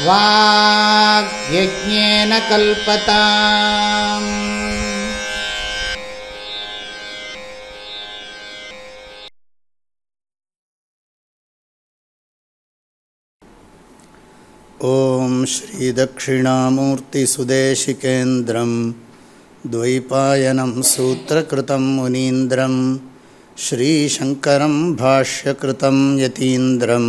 ॐ श्रीदक्षिणामूर्तिसुदेशिकेन्द्रं द्वैपायनं सूत्रकृतं मुनीन्द्रं श्रीशङ्करं भाष्यकृतं यतीन्द्रं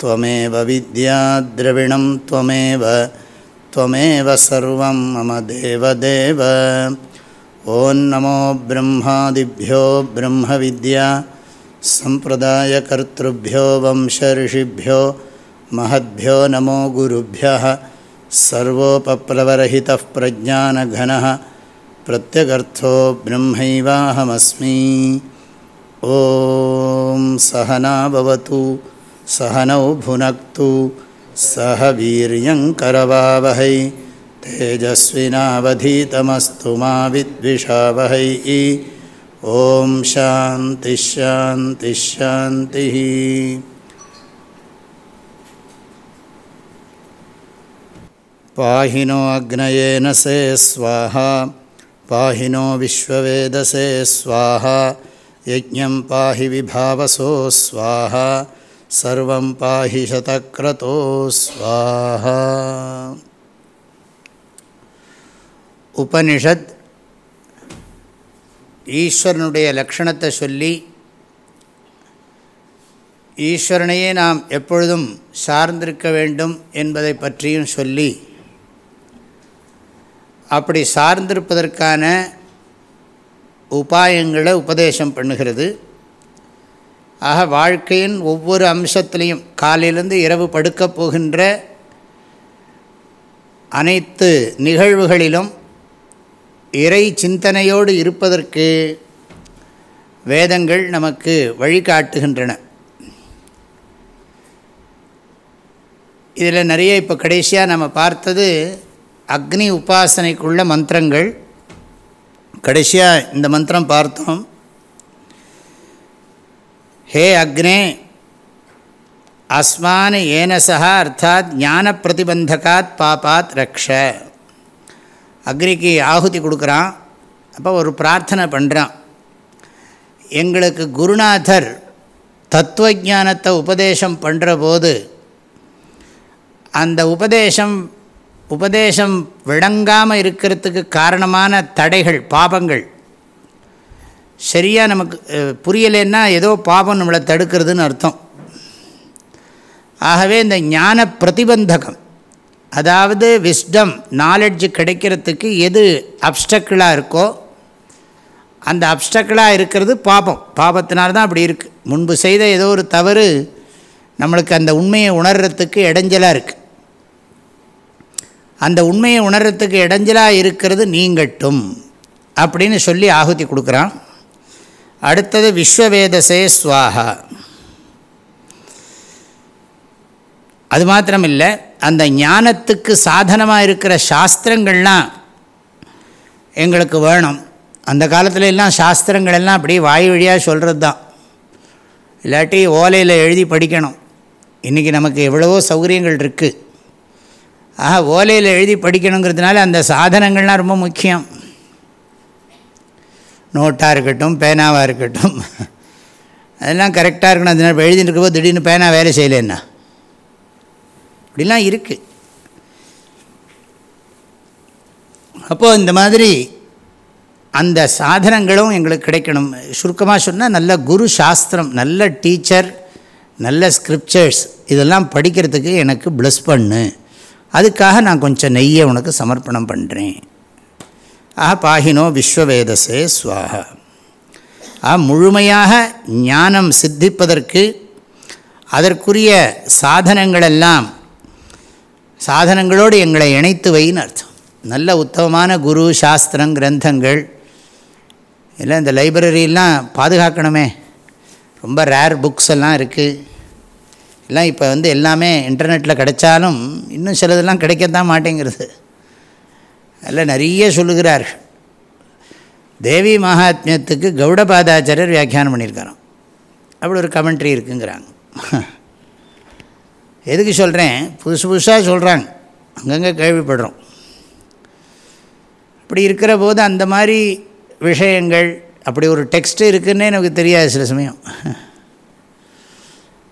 त्वमेव विद्याद्रविणं त्वमेव त्वमेव सर्वं मम देवदेव। ॐ नमो ब्रह्मादिभ्यो ब्रह्मविद्या सम्प्रदायकर्तृभ्यो वंशऋषिभ्यो महद्भ्यो नमो गुरुभ्यः सर्वोपप्लवरहितः प्रज्ञानघनः प्रत्यगर्थो ब्रह्मैवाहमस्मि। ॐ सहना भवतु सहनौ भुनक्तु। सह वीर्यङ्करवावहै तेजस्विनावधीतमस्तु मा विद्विषावहै। ॐ शान्तिश्शान्तिश्शान्तिः पाहि नो अग्नयेन से स्वाहा। पाहि नो विश्ववेदसे स्वाहा। यज्ञं पाहि विभावसो स्वाहा सर्वं पाहि शतक्रतो स्वाहा உபனிஷத் ஈஸ்வரனுடைய லக்ஷணத்தை சொல்லி ஈஸ்வரனையே நாம் எப்பொழுதும் சார்ந்திருக்க வேண்டும் என்பதை பற்றியும் சொல்லி அப்படி சார்ந்திருப்பதற்கான உபாயங்களை உபதேசம் பண்ணுகிறது ஆக வாழ்க்கையின் ஒவ்வொரு அம்சத்திலையும் காலையிலேருந்து இரவு படுக்கப் போகின்ற அனைத்து நிகழ்வுகளிலும் இறை சிந்தனையோடு இருப்பதற்கு வேதங்கள் நமக்கு வழிகாட்டுகின்றன. இதில் நிறைய இப்போ கடைசியாக நம்ம பார்த்தது அக்னி உபாசனைக்குள்ள மந்திரங்கள். கடைசியாக இந்த மந்திரம் பார்த்தோம். ஹே அக்னே. அஸ்மான் ஏனசா அர்த்தாத் ஞான பிரதிபந்தகாத் பாப்பாத் ரக்ஷ. அக்னிக்கு ஆகுதி கொடுக்குறான். அப்போ ஒரு பிரார்த்தனை பண்ணுறான் எங்களுக்கு குருநாதர் தத்துவஜானத்தை உபதேசம் பண்ணுற போது அந்த உபதேசம் உபதேசம் விளங்காமல் இருக்கிறதுக்கு காரணமான தடைகள் பாபங்கள் சரியாக நமக்கு புரியலைன்னா ஏதோ பாபம் நம்மளை தடுக்கிறதுன்னு அர்த்தம். ஆகவே இந்த ஞான பிரதிபந்தகம் அதாவது விஸ்டம் நாலெட்ஜு கிடைக்கிறதுக்கு எது அப்டக்கிளாக இருக்கோ அந்த அப்டக்கிளாக இருக்கிறது பாபம். பாபத்தினால்தான் அப்படி இருக்குது முன்பு செய்த ஏதோ ஒரு தவறு நம்மளுக்கு அந்த உண்மையை உணர்கிறதுக்கு இடைஞ்சலாக இருக்குது அந்த உண்மையை உணர்கிறதுக்கு இடைஞ்சலாக இருக்கிறது நீங்கட்டும் அப்படின்னு சொல்லி ஆகுதி கொடுக்குறான். அடுத்தது விஸ்வவேதசே ஸ்வாகா அது மாத்திரம் இல்லை அந்த ஞானத்துக்கு சாதனமாக இருக்கிற சாஸ்திரங்கள்லாம் எங்களுக்கு வேணும். அந்த காலத்துல எல்லாம் சாஸ்திரங்கள் எல்லாம் அப்படியே வாய் வழியாக சொல்கிறது தான் இல்லாட்டி ஓலையில் எழுதி படிக்கணும். இன்றைக்கி நமக்கு எவ்வளவோ சௌகரியங்கள் இருக்குது ஆக ஓலையில் எழுதி படிக்கணுங்கிறதுனால அந்த சாதனங்கள்லாம் ரொம்ப முக்கியம். நோட்டாக இருக்கட்டும் பேனாவாக இருக்கட்டும். அதெல்லாம் கரெக்டாக இருக்கணும். அதனால் எழுதிட்டு இருக்கும்போது திடீர்னு பேனா வேலை செய்யலைன்னா. இப்படிலாம் இருக்குது அப்போது இந்த மாதிரி அந்த சாதனங்களும் எங்களுக்கு கிடைக்கணும். சுருக்கமாக சொன்னால் நல்ல குரு சாஸ்திரம் நல்ல டீச்சர் நல்ல ஸ்கிரிப்சர்ஸ் இதெல்லாம் படிக்கிறதுக்கு எனக்கு ப்ளஸ் பண்ணு. அதுக்காக நான் கொஞ்சம் நெய்யை உனக்கு சமர்ப்பணம் பண்ணுறேன் ஆஹ பாகினோ விஸ்வவேதசே ஸ்வாஹா ஆ முழுமையாக ஞானம் சித்திப்பதற்கு அதற்குரிய சாதனங்களெல்லாம் சாதனங்களோடு எங்களை இணைத்து வைன்னு அர்த்தம். நல்ல உத்தமமான குரு சாஸ்திரம் கிரந்தங்கள் எல்லாம் இந்த லைப்ரரியெல்லாம் பாதுகாக்கணுமே. ரொம்ப ரேர் புக்ஸ் எல்லாம் இருக்குது எல்லாம் இப்போ வந்து எல்லாமே இன்டர்நெட்டில் கிடைச்சாலும் இன்னும் சிலதெல்லாம் கிடைக்கத்தான் மாட்டேங்கிறது. அதில் நிறைய சொல்லுகிறார்கள். தேவி மகாத்மியத்துக்கு கௌடபாதாச்சாரியர் வியாக்கியானம் பண்ணியிருக்காராம். அப்படி ஒரு கமெண்ட்ரி இருக்குங்கிறாங்க. எதுக்கு சொல்கிறேன் புதுசு புதுசாக சொல்கிறாங்க அங்கங்கே கேள்விப்படுறோம். அப்படி இருக்கிற போது அந்த மாதிரி விஷயங்கள் அப்படி ஒரு டெக்ஸ்ட்டு இருக்குன்னே எனக்கு தெரியாது சில சமயம்.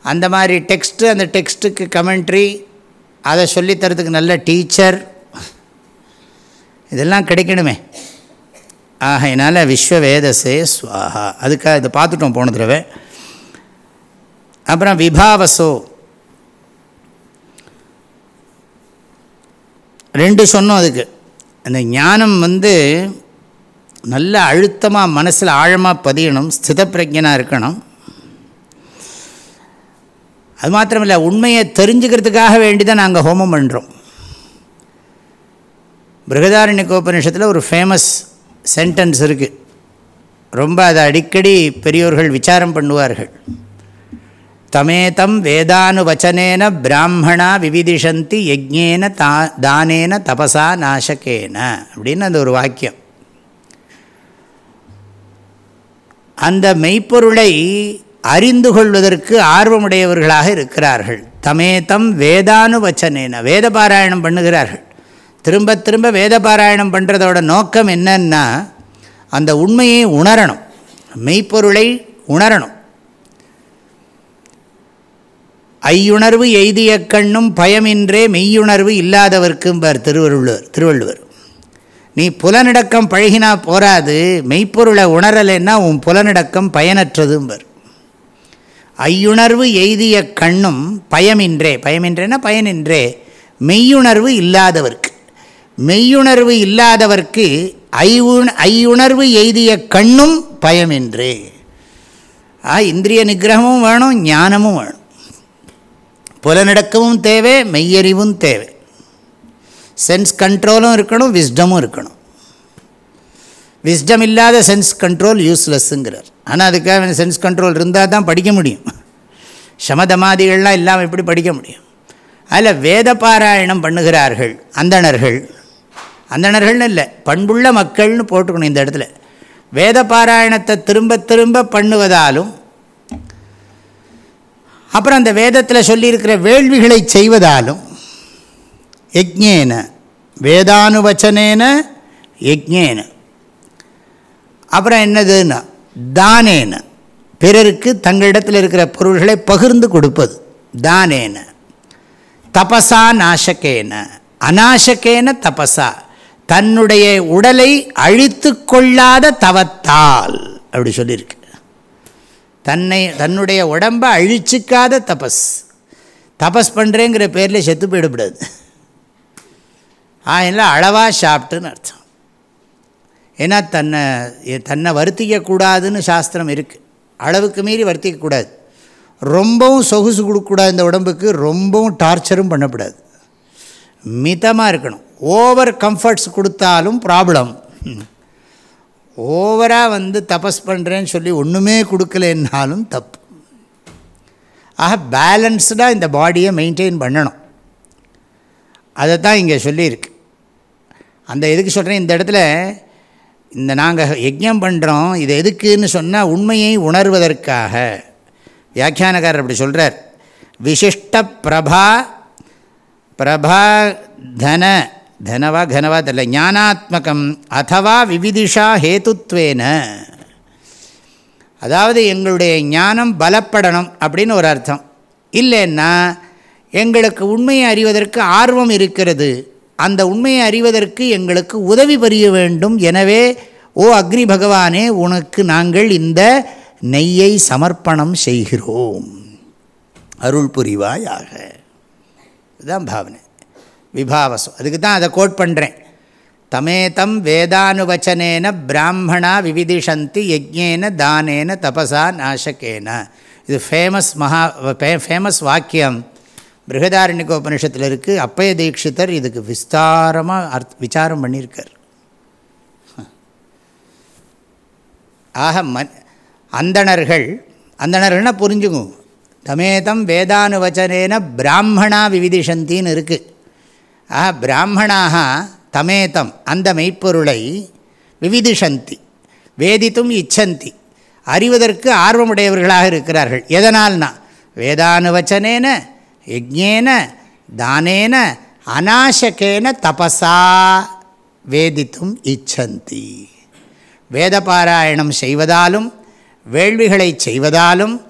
அந்த மாதிரி டெக்ஸ்ட்டு அந்த டெக்ஸ்ட்டுக்கு கமெண்ட்ரி அதை சொல்லித்தரத்துக்கு நல்ல டீச்சர் இதெல்லாம் கிடைக்கணுமே. ஆகையினால விஸ்வ வேதசே ஸ்வாஹா அதுக்காக இதை பார்த்துட்டோம் போன தடவை. அப்புறம் விபாவசோ. ரெண்டு சொன்னோம் அதுக்கு. அந்த ஞானம் வந்து நல்ல அழுத்தமாக மனசில் ஆழமாக பதியணும் ஸ்தித பிரஜனாக இருக்கணும். அது மாத்திரமில்லை உண்மையை தெரிஞ்சுக்கிறதுக்காக வேண்டி தான் நாங்கள் ஹோமம் பண்ணுறோம் பிருகதாரண்யகோபனிஷத்தில் ஒரு ஃபேமஸ் சென்டென்ஸ் இருக்குது ரொம்ப அதை அடிக்கடி பெரியோர்கள் விசாரம் பண்ணுவார்கள். தமேதம் வேதானுவச்சனேன பிராமணா விவிதிஷந்தி யஜ்ஞேன தா தானேன தபசா நாசகேன அப்படின்னு அந்த ஒரு வாக்கியம். அந்த மெய்ப்பொருளை அறிந்து கொள்வதற்கு ஆர்வமுடையவர்களாக இருக்கிறார்கள். தமேதம் வேதானுவச்சனேன வேத பாராயணம் பண்ணுகிறார்கள். திரும்ப திரும்ப வேத பாராயணம் பண்ணுறதோட நோக்கம் என்னன்னா அந்த உண்மையை உணரணும். மெய்ப்பொருளை உணரணும். ஐயுணர்வு எய்திய கண்ணும் பயமின்றே மெய்யுணர்வு இல்லாதவர்க்கும்பார் திருவள்ளுவர் திருவள்ளுவர். நீ புலனடக்கம் பழகினா போராது மெய்ப்பொருளை உணரலைன்னா உன் புலனடக்கம் பயனற்றதும்பர் ஐயுணர்வு எய்திய கண்ணும் பயமின்றே பயமின்றேன்னா பயனின்றே மெய்யுணர்வு இல்லாதவர்க்கு. மெய்யுணர்வு இல்லாதவர்க்கு ஐவுண் ஐயுணர்வு எய்திய கண்ணும் பயமின்றே. ஆ இந்திரிய நிகிரகமும் வேணும் ஞானமும் வேணும். புலநடக்கமும் தேவை மெய்யறிவும் தேவை. சென்ஸ் கண்ட்ரோலும் இருக்கணும் விஸ்டமும் இருக்கணும். விஸ்டம் இல்லாத சென்ஸ் கண்ட்ரோல் யூஸ்லெஸ்ஸுங்கிறார். ஆனால் அதுக்காக சென்ஸ் கண்ட்ரோல் இருந்தால் தான் படிக்க முடியும். சமதமாதிகள்லாம் இல்லாமல் எப்படி படிக்க முடியும்? அதில் வேத பாராயணம் பண்ணுகிறார்கள் அந்தணர்கள். அந்தணர்கள்னு இல்லை பண்புள்ள மக்கள்னு போட்டுக்கணும் இந்த இடத்துல. வேத பாராயணத்தை திரும்ப திரும்ப பண்ணுவதாலும் அப்புறம் அந்த வேதத்தில் சொல்லியிருக்கிற வேள்விகளை செய்வதாலும் யஜ்ஞேன வேதானுவச்சனேன யஜ்ஞேன. அப்புறம் என்னதுன்னா தானேன. பிறருக்கு தங்களிடத்தில் இருக்கிற பொருள்களை பகிர்ந்து கொடுப்பது. தானேன. தபசா நாசகேன. அநாசக்கேன தபசா. தன்னுடைய உடலை அழித்து கொள்ளாத தவத்தால் அப்படி சொல்லியிருக்கு. தன்னை தன்னுடைய உடம்பை அழிச்சிக்காத தபஸ். தபஸ் பண்ணுறேங்கிற பேரில் செத்து போயிடக்கூடாது ஆயினில் அளவாக சாப்பிட்டுன்னு அர்த்தம். ஏன்னா தன்னை தன்னை வருத்திக்கக்கூடாதுன்னு சாஸ்திரம் இருக்குது அளவுக்கு மீறி வருத்திக்கக்கூடாது. ரொம்பவும் சொகுசு கொடுக்கக்கூடாது இந்த உடம்புக்கு ரொம்பவும் டார்ச்சரும் பண்ணக்கூடாது மிதமாக இருக்கணும். ஓவர் கம்ஃபர்ட்ஸ் கொடுத்தாலும் ப்ராப்ளம் ஓவராக வந்து தபஸ் பண்ணுறேன்னு சொல்லி ஒன்றுமே கொடுக்கலன்னாலும் தப்பு. ஆக பேலன்ஸ்டாக இந்த பாடியை மெயின்டைன் பண்ணணும். அதை தான் இங்கே சொல்லியிருக்கு. அந்த எதுக்கு சொல்கிறேன் இந்த இடத்துல இந்த நாங்கள் யஜ்யம் பண்ணுறோம் இது எதுக்குன்னு சொன்னால் உண்மையை உணர்வதற்காக. வியாக்கியானக்காரர் அப்படி சொல்கிறார் விசிஷ்ட பிரபா பிரபா தன தனவா கனவா தெரியல ஞானாத்மகம் அதவா விவிதிஷா ஹேத்துத்வேன அதாவது எங்களுடைய ஞானம் பலப்படணும் அப்படின்னு ஒரு அர்த்தம் இல்லைன்னா எங்களுக்கு உண்மையை அறிவதற்கு ஆர்வம் இருக்கிறது அந்த உண்மையை அறிவதற்கு எங்களுக்கு உதவி புரிய வேண்டும் எனவே ஓ அக்னி பகவானே உனக்கு நாங்கள் இந்த நெய்யை சமர்ப்பணம் செய்கிறோம் அருள் புரிவாயாக இதுதான் பாவனை விபாவசம் அதுக்கு தான் அதை கோட் பண்ணுறேன் தமேதம் வேதானுவச்சனேன பிராமணா விவிதிஷந்தி யஜ்யேன தானேன தபசா நாசகேன. இது ஃபேமஸ் மகா ஃபேமஸ் வாக்கியம். பிருகதாரண்யகோபனிஷத்தில் இருக்குது அப்பய தீட்சிதர் இதுக்கு விஸ்தாரமாக அர்த் விசாரம் பண்ணியிருக்கார். ஆக மன் அந்தணர்கள் அந்தணர்கள்னால் புரிஞ்சுக்கும். தமேதம் வேதானுவச்சனேன பிராமணா விவிதிஷந்தின்னு இருக்குது ஆ பிராமணாக தமேதம் அந்த மெய்ப்பொருளை விவிதிஷந்தி வேதித்தும் இச்சந்தி அறிவதற்கு ஆர்வமுடையவர்களாக இருக்கிறார்கள். எதனால்னா வேதானுவச்சனேன யஜ்ஞேன தானேன அநாசகேன தபசா வேதித்தும் இச்சந்தி. வேதபாராயணம் செய்வதாலும் வேள்விகளை செய்வதாலும்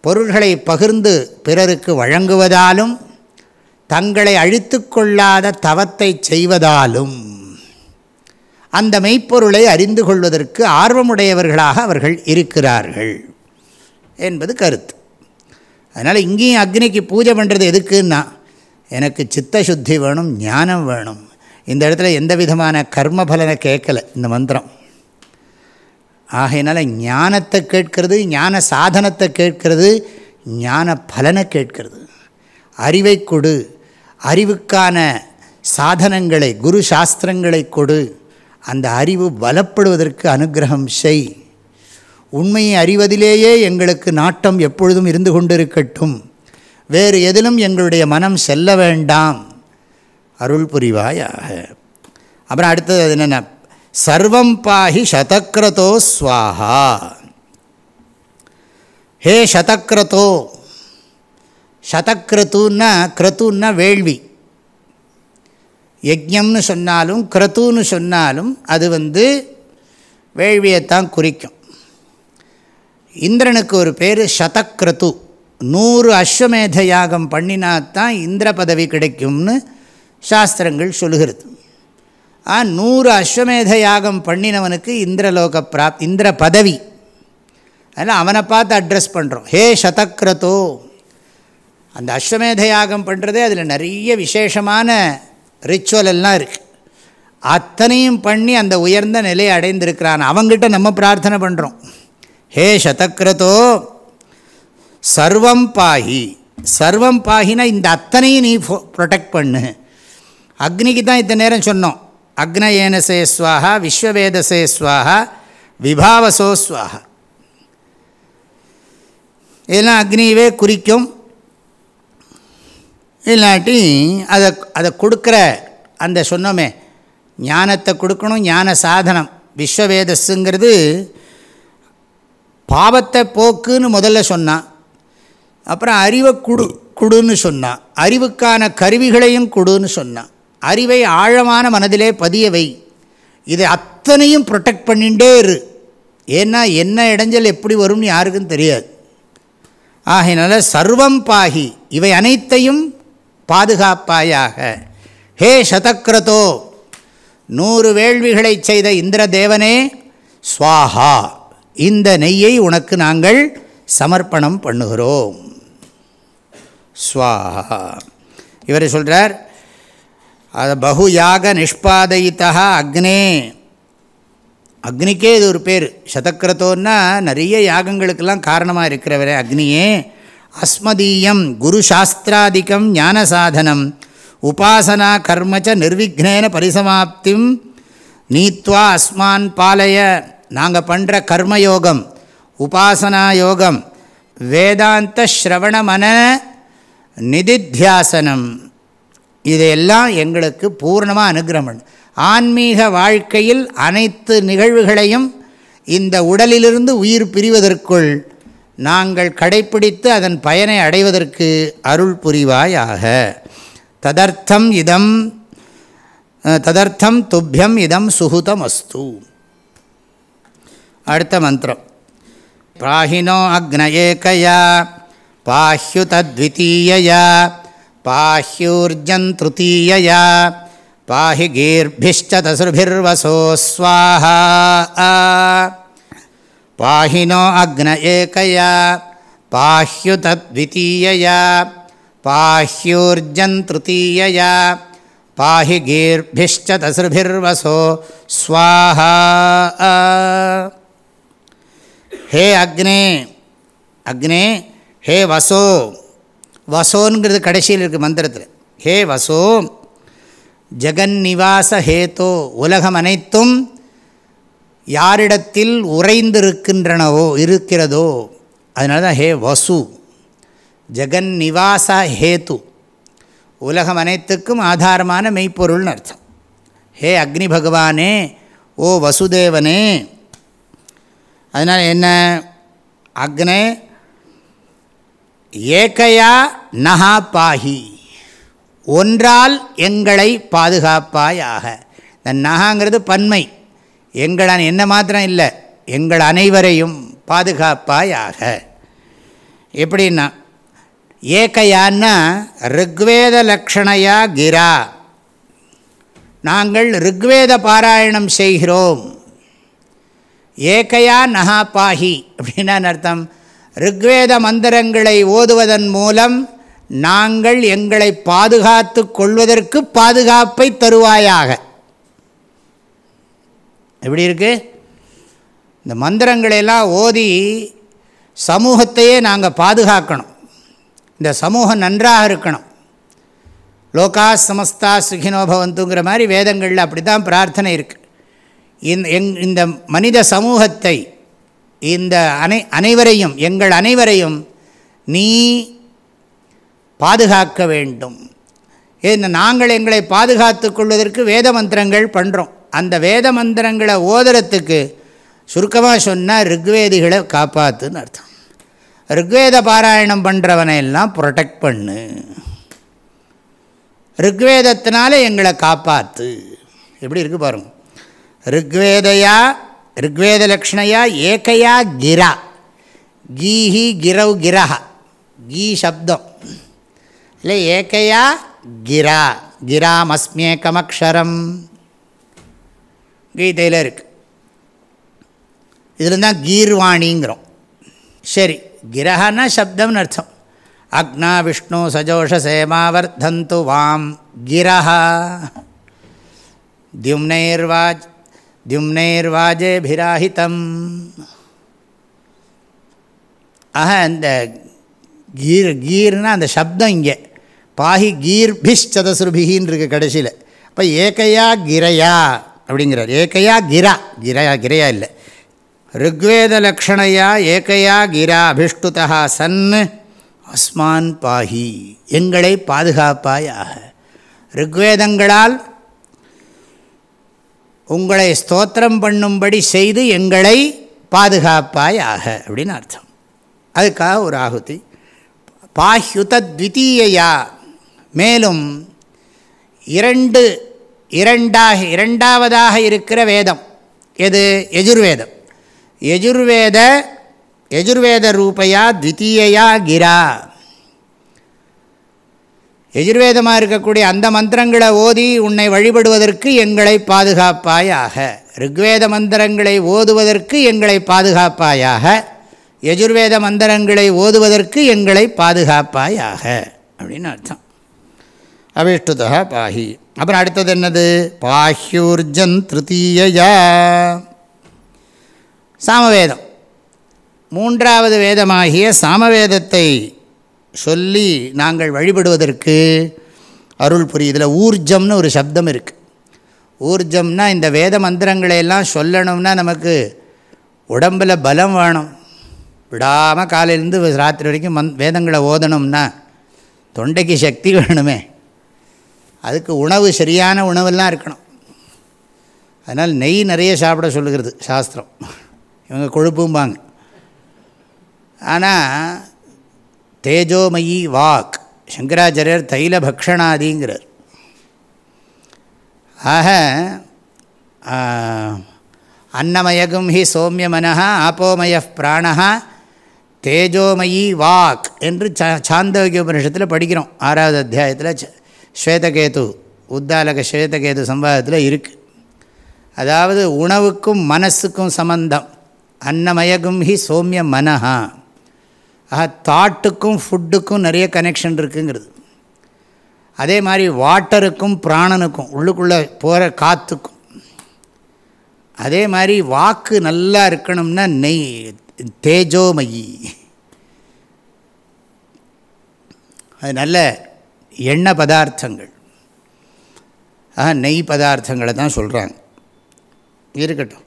பொருள்களை பகிர்ந்து பிறருக்கு வழங்குவதாலும் தங்களை அழித்து கொள்ளாத தவத்தை செய்வதாலும் அந்த மெய்ப்பொருளை அறிந்து கொள்வதற்கு ஆர்வமுடையவர்களாக அவர்கள் இருக்கிறார்கள் என்பது கருத்து. அதனால் இங்கேயும் அக்னிக்கு பூஜை பண்ணுறது எதுக்குன்னா எனக்கு சித்த சுத்தி வேணும் ஞானம் வேணும். இந்த இடத்துல எந்த விதமான கர்ம பலனை கேட்கலை இந்த மந்திரம். ஆகையினால ஞானத்தை கேட்கறது ஞான சாதனத்தை கேட்கறது ஞான பலனை கேட்கறது. அறிவை கொடு. அறிவுக்கான சாதனங்களை குரு சாஸ்திரங்களை கொடு. அந்த அறிவு பலப்படுவதற்கு அனுகிரகம் செய். உண்மையை அறிவதிலேயே எங்களுக்கு நாட்டம் எப்பொழுதும் இருந்து கொண்டிருக்கட்டும். வேறு எதிலும் எங்களுடைய மனம் செல்ல வேண்டாம். அருள் புரிவாயாக. அப்புறம் அடுத்தது அது என்னென்ன? சர்வம் பாஹி சதக்ரதோ ஸ்வாஹா. ஹே சதக்ரதோ! சதக்ரத்துன்னா கிரத்துன்னா வேள்வி. யஜ்யம்னு சொன்னாலும் கிரத்துன்னு சொன்னாலும் அது வந்து வேள்வியைத்தான் குறிக்கும். இந்திரனுக்கு ஒரு பேர் சதக்ரது நூறு அஸ்வமேத யாகம் பண்ணினாத்தான் இந்திர பதவி கிடைக்கும்னு சாஸ்திரங்கள் சொல்லுகிறது. ஆ நூறு அஸ்வமேத யாகம் பண்ணினவனுக்கு இந்திரலோக பிராப் இந்திர பதவி. அதனால் அவனை பார்த்து அட்ரஸ் பண்ணுறோம் ஹே சதக்ரதோ அந்த அஸ்வமேத யாகம் பண்ணுறது அதில் நிறைய விசேஷமான ரிச்சுவல் எல்லாம் இருக்குது அத்தனையும் பண்ணி அந்த உயர்ந்த நிலையை அடைந்திருக்கிறான். அவங்ககிட்ட நம்ம பிரார்த்தனை பண்ணுறோம் ஹே சதக்கிரதோ சர்வம் பாஹி. சர்வம் பாகினா இந்த அத்தனையும் நீ ப்ரொடெக்ட் பண்ணு. அக்னிக்கு தான் இத்தனை நேரம் சொன்னோம். அக்னயேனசே ஸ்வாஹா விஸ்வவேதசே ஸ்வாஹா விபாவசோ ஸ்வாஹா. இதெல்லாம் அக்னியவே குறிக்கும். இல்லாட்டி அதை அதை கொடுக்குற அந்த சொன்னோமே ஞானத்தை கொடுக்கணும் ஞான சாதனம். விஸ்வவேதஸுங்கிறது பாவத்தை போக்குன்னு முதல்ல சொன்னான் அப்புறம் அறிவை குடு குடுன்னு சொன்னான் அறிவுக்கான கருவிகளையும் கொடுன்னு சொன்னான் அறிவை ஆழமான மனதிலே பதியவை இதை அத்தனையும் ப்ரொடெக்ட் பண்ணிகிட்டே இரு. ஏன்னா என்ன இடைஞ்சல் எப்படி வரும்னு யாருக்கும் தெரியாது. ஆகையினால சர்வம் பாகி இவை அனைத்தையும் பாதுகாப்பாயாக. ஹே சதக்ரதோ நூறு வேள்விகளை செய்த இந்திர தேவனே ஸ்வாஹா இந்த நெய்யை உனக்கு நாங்கள் சமர்ப்பணம் பண்ணுகிறோம். ஸ்வாஹா இவர் சொல்கிறார் அது பகு யாக நிஷ்பாதயித்தா அக்னே. அக்னிக்கே இது ஒரு பேர். சதக்கிரத்தோன்னா நிறைய யாகங்களுக்கெல்லாம் காரணமாக இருக்கிறவரே அக்னியே. அஸ்மதீயம் குரு ஞானசாதனம். ஞான சாதனம் உபாசனா கர்மச்ச நிர்விக்னேன பரிசமாப்திம். நீத்வா அஸ்மான் பாலய நாங்கள் பண்ணுற கர்மயோகம் உபாசனா யோகம் வேதாந்த ஸ்ரவண மன நிதித்தியாசனம். இதையெல்லாம் எங்களுக்கு பூர்ணமாக அனுகிரமன் ஆன்மீக வாழ்க்கையில் அனைத்து நிகழ்வுகளையும் இந்த உடலிலிருந்து உயிர் பிரிவதற்குள் நாங்கள் கடைப்பிடித்து அதன் பயனை அடைவதற்கு அருள் புரிவாயாக. ததர்த்தம் இதம் ததர்த்தம் துப்பியம் இதம் சுகுதம் அஸ்து அடுத்த மந்திரம். பாஹினோ அக்னயேகையா ஏகயா பாஹ்யுதத்விதீயயா பாஹ்யூர்ஜன் திருத்தீயா பாஹி கீர்பிஷ்ட தசுர்பிர்வசோ ஸ்வாஹா. பாஹினோ அக்ன ஏகையா பாஹ்யுதத்விதீயயா பாஹ்யூர்ஜன் திருத்தீயயா பாஹி கீர்பிஷ்ட தசிர்பிர்வசோ ஸ்வாஹா ஹே அக்னே அக்னே ஹே வசோ வசோங்கிறது கடைசியில் இருக்குது மந்திரத்தில். ஹே வசோ ஜெகன்னிவாச ஹேத்தோ உலகம் அனைத்தும் யாரிடத்தில் உறைந்திருக்கின்றனவோ இருக்கிறதோ அதனால தான் ஹே வசு ஜெகன் நிவாச ஹேத்து உலகம் அனைத்துக்கும் ஆதாரமான மெய்ப்பொருள்னு அர்த்தம். ஹே அக்னி பகவானே ஓ வசுதேவனே. அதனால் என்ன? அக்னே ஏகையா நகா பாஹி ஒன்றால் எங்களை பாதுகாப்பாயாக. இந்த நகாங்கிறது பன்மை. எங்கள் என்ன மாத்திரம் இல்லை எங்கள் அனைவரையும் பாதுகாப்பாயாக. எப்படின்னா ஏகையான்னா ருக்வேத லக்ஷணையா கிரா. நாங்கள் ருக்வேத பாராயணம் செய்கிறோம். ஏகையா நகா பாஹி அப்படின்னா அர்த்தம்? ருக்வேத மந்திரங்களை ஓதுவதன் மூலம் நாங்கள் எங்களை பாதுகாத்து கொள்வதற்கு பாதுகாப்பை தருவாயாக. எப்படி இருக்குது இந்த மந்திரங்களையெல்லாம் ஓதி சமூகத்தையே நாங்கள் பாதுகாக்கணும். இந்த சமூகம் நன்றாக இருக்கணும். லோகா சமஸ்தா சுகினோ பவந்துங்கிற மாதிரி வேதங்களில் அப்படி தான் பிரார்த்தனை இருக்குது இந்த எங் இந்த மனித சமூகத்தை இந்த அனை அனைவரையும் எங்கள் அனைவரையும் நீ பாதுகாக்க வேண்டும். ஏன்னா நாங்கள் எங்களை பாதுகாத்து கொள்வதற்கு வேத மந்திரங்கள் பண்ணுறோம் அந்த வேத மந்திரங்களை ஓதுறத்துக்கு சுருக்கமாக சொன்னால் ரிக்வேதிகளை காப்பாற்றுன்னு அர்த்தம். ரிக்வேத பாராயணம் பண்ணுறவனை எல்லாம் ப்ரொடெக்ட் பண்ணு. ரிக்வேதத்தினால எங்களை காப்பாற்று எப்படி இருக்குது பாருங்க. ரிக்வேதையா ரிக்வேத லக்ஷணையா ஏகையா கிரா. கீஹி கிரவ் கிரஹா. கீ சப்தம். இல்லை ஏகையா கிரா. கிராமஸ்மியேக்கமக்ஷரம் கீதையில் இருக்குது இதில் தான் கீர்வாணிங்கிறோம். சரி கிரகன்னா சப்தம்னு அர்த்தம். அக்னா விஷ்ணு சஜோஷ சேமாவர்தந்து வாம் கிரஹா. தியும்னைர்வாஜ் தியும்னைர்வாஜேபிராஹிதம் ஆக அந்த கீர் கீர்னால் அந்த சப்தம் இங்கே. பாஹி கீர்பிஷ் சதசுருபிகின்னு இருக்கு கடைசியில். இப்போ ஏகையா கிரையா அப்படிங்கிறார். ஏகையா கிரா கிரையா கிரையா இல்லை. ருக்வேத லக்ஷணையா ஏகையா கிரா அபிஷ்டுதா சன் அஸ்மான் பாஹி எங்களை பாதுகாப்பாயாக ருக்வேதங்களால் உங்களை ஸ்தோத்திரம் பண்ணும்படி செய்து எங்களை பாதுகாப்பாயாக அப்படின்னு அர்த்தம். அதுக்காக ஒரு ஆகுதி பாஹ்யுதத்விதீயா மேலும் இரண்டு இரண்டாக இரண்டாவதாக இருக்கிற வேதம். எது? எஜுர்வேதம் எஜுர்வேத எஜுர்வேத ரூபையா த்வித்தீயா கிரா. எஜுர்வேதமாக இருக்கக்கூடிய அந்த மந்திரங்களை ஓதி உன்னை வழிபடுவதற்கு எங்களை பாதுகாப்பாயாக. ரிக்வேத மந்திரங்களை ஓதுவதற்கு எங்களை பாதுகாப்பாயாக. யஜுர்வேத மந்திரங்களை ஓதுவதற்கு எங்களை பாதுகாப்பாயாக. அப்படின்னு அர்த்தம். அவிஷ்டுதா பாஹி. அப்புறம் அடுத்தது என்னது பாஹ்யூர்ஜன் திருத்தீயா சாமவேதம். மூன்றாவது வேதமாகிய சாமவேதத்தை சொல்லி நாங்கள் வழிபடுவதற்கு அருள் புரியுதில் ஊர்ஜம்னு ஒரு சப்தம் இருக்குது ஊர்ஜம்னா இந்த வேத மந்திரங்களை எல்லாம் சொல்லணும்னா நமக்கு உடம்பில் பலம் வேணும். விடாமல் காலையிலேருந்து ராத்திரி வரைக்கும் மந் வேதங்களை ஓதணும்னா தொண்டைக்கு சக்தி வேணுமே. அதுக்கு உணவு சரியான உணவெல்லாம் இருக்கணும். அதனால் நெய் நிறைய சாப்பிட சொல்லுகிறது சாஸ்திரம். இவங்க கொழுப்பும்பாங்க. ஆனால் தேஜோமயி வாக் சங்கராச்சாரியர் தைல பக்ஷணாதிங்கிறார். ஆக அன்னமயகும் ஹி சோமிய மனஹா ஆப்போமய பிராணஹா தேஜோமயி வாக் என்று ச சாந்தோக்கிய உபனிஷத்தில் படிக்கிறோம். ஆறாவது அத்தியாயத்தில் ஸ்வேதகேது உத்தாலக ஸ்வேதகேது சம்பாதத்தில் இருக்குது அதாவது உணவுக்கும் மனசுக்கும் சம்பந்தம். அன்னமயகும் ஹி சோமிய மனஹா. ஆஹா தாட்டுக்கும் ஃபுட்டுக்கும் நிறைய கனெக்ஷன் இருக்குங்கிறது. அதே மாதிரி வாட்டருக்கும் பிராணனுக்கும் உள்ளுக்குள்ளே போகிற காற்றுக்கும் அதே மாதிரி வாக்கு நல்லா இருக்கணும்னா நெய் தேஜோமயி. அது நல்ல எண்ணெய் பதார்த்தங்கள். ஆக நெய் பதார்த்தங்களை தான் சொல்கிறாங்க இருக்கட்டும்.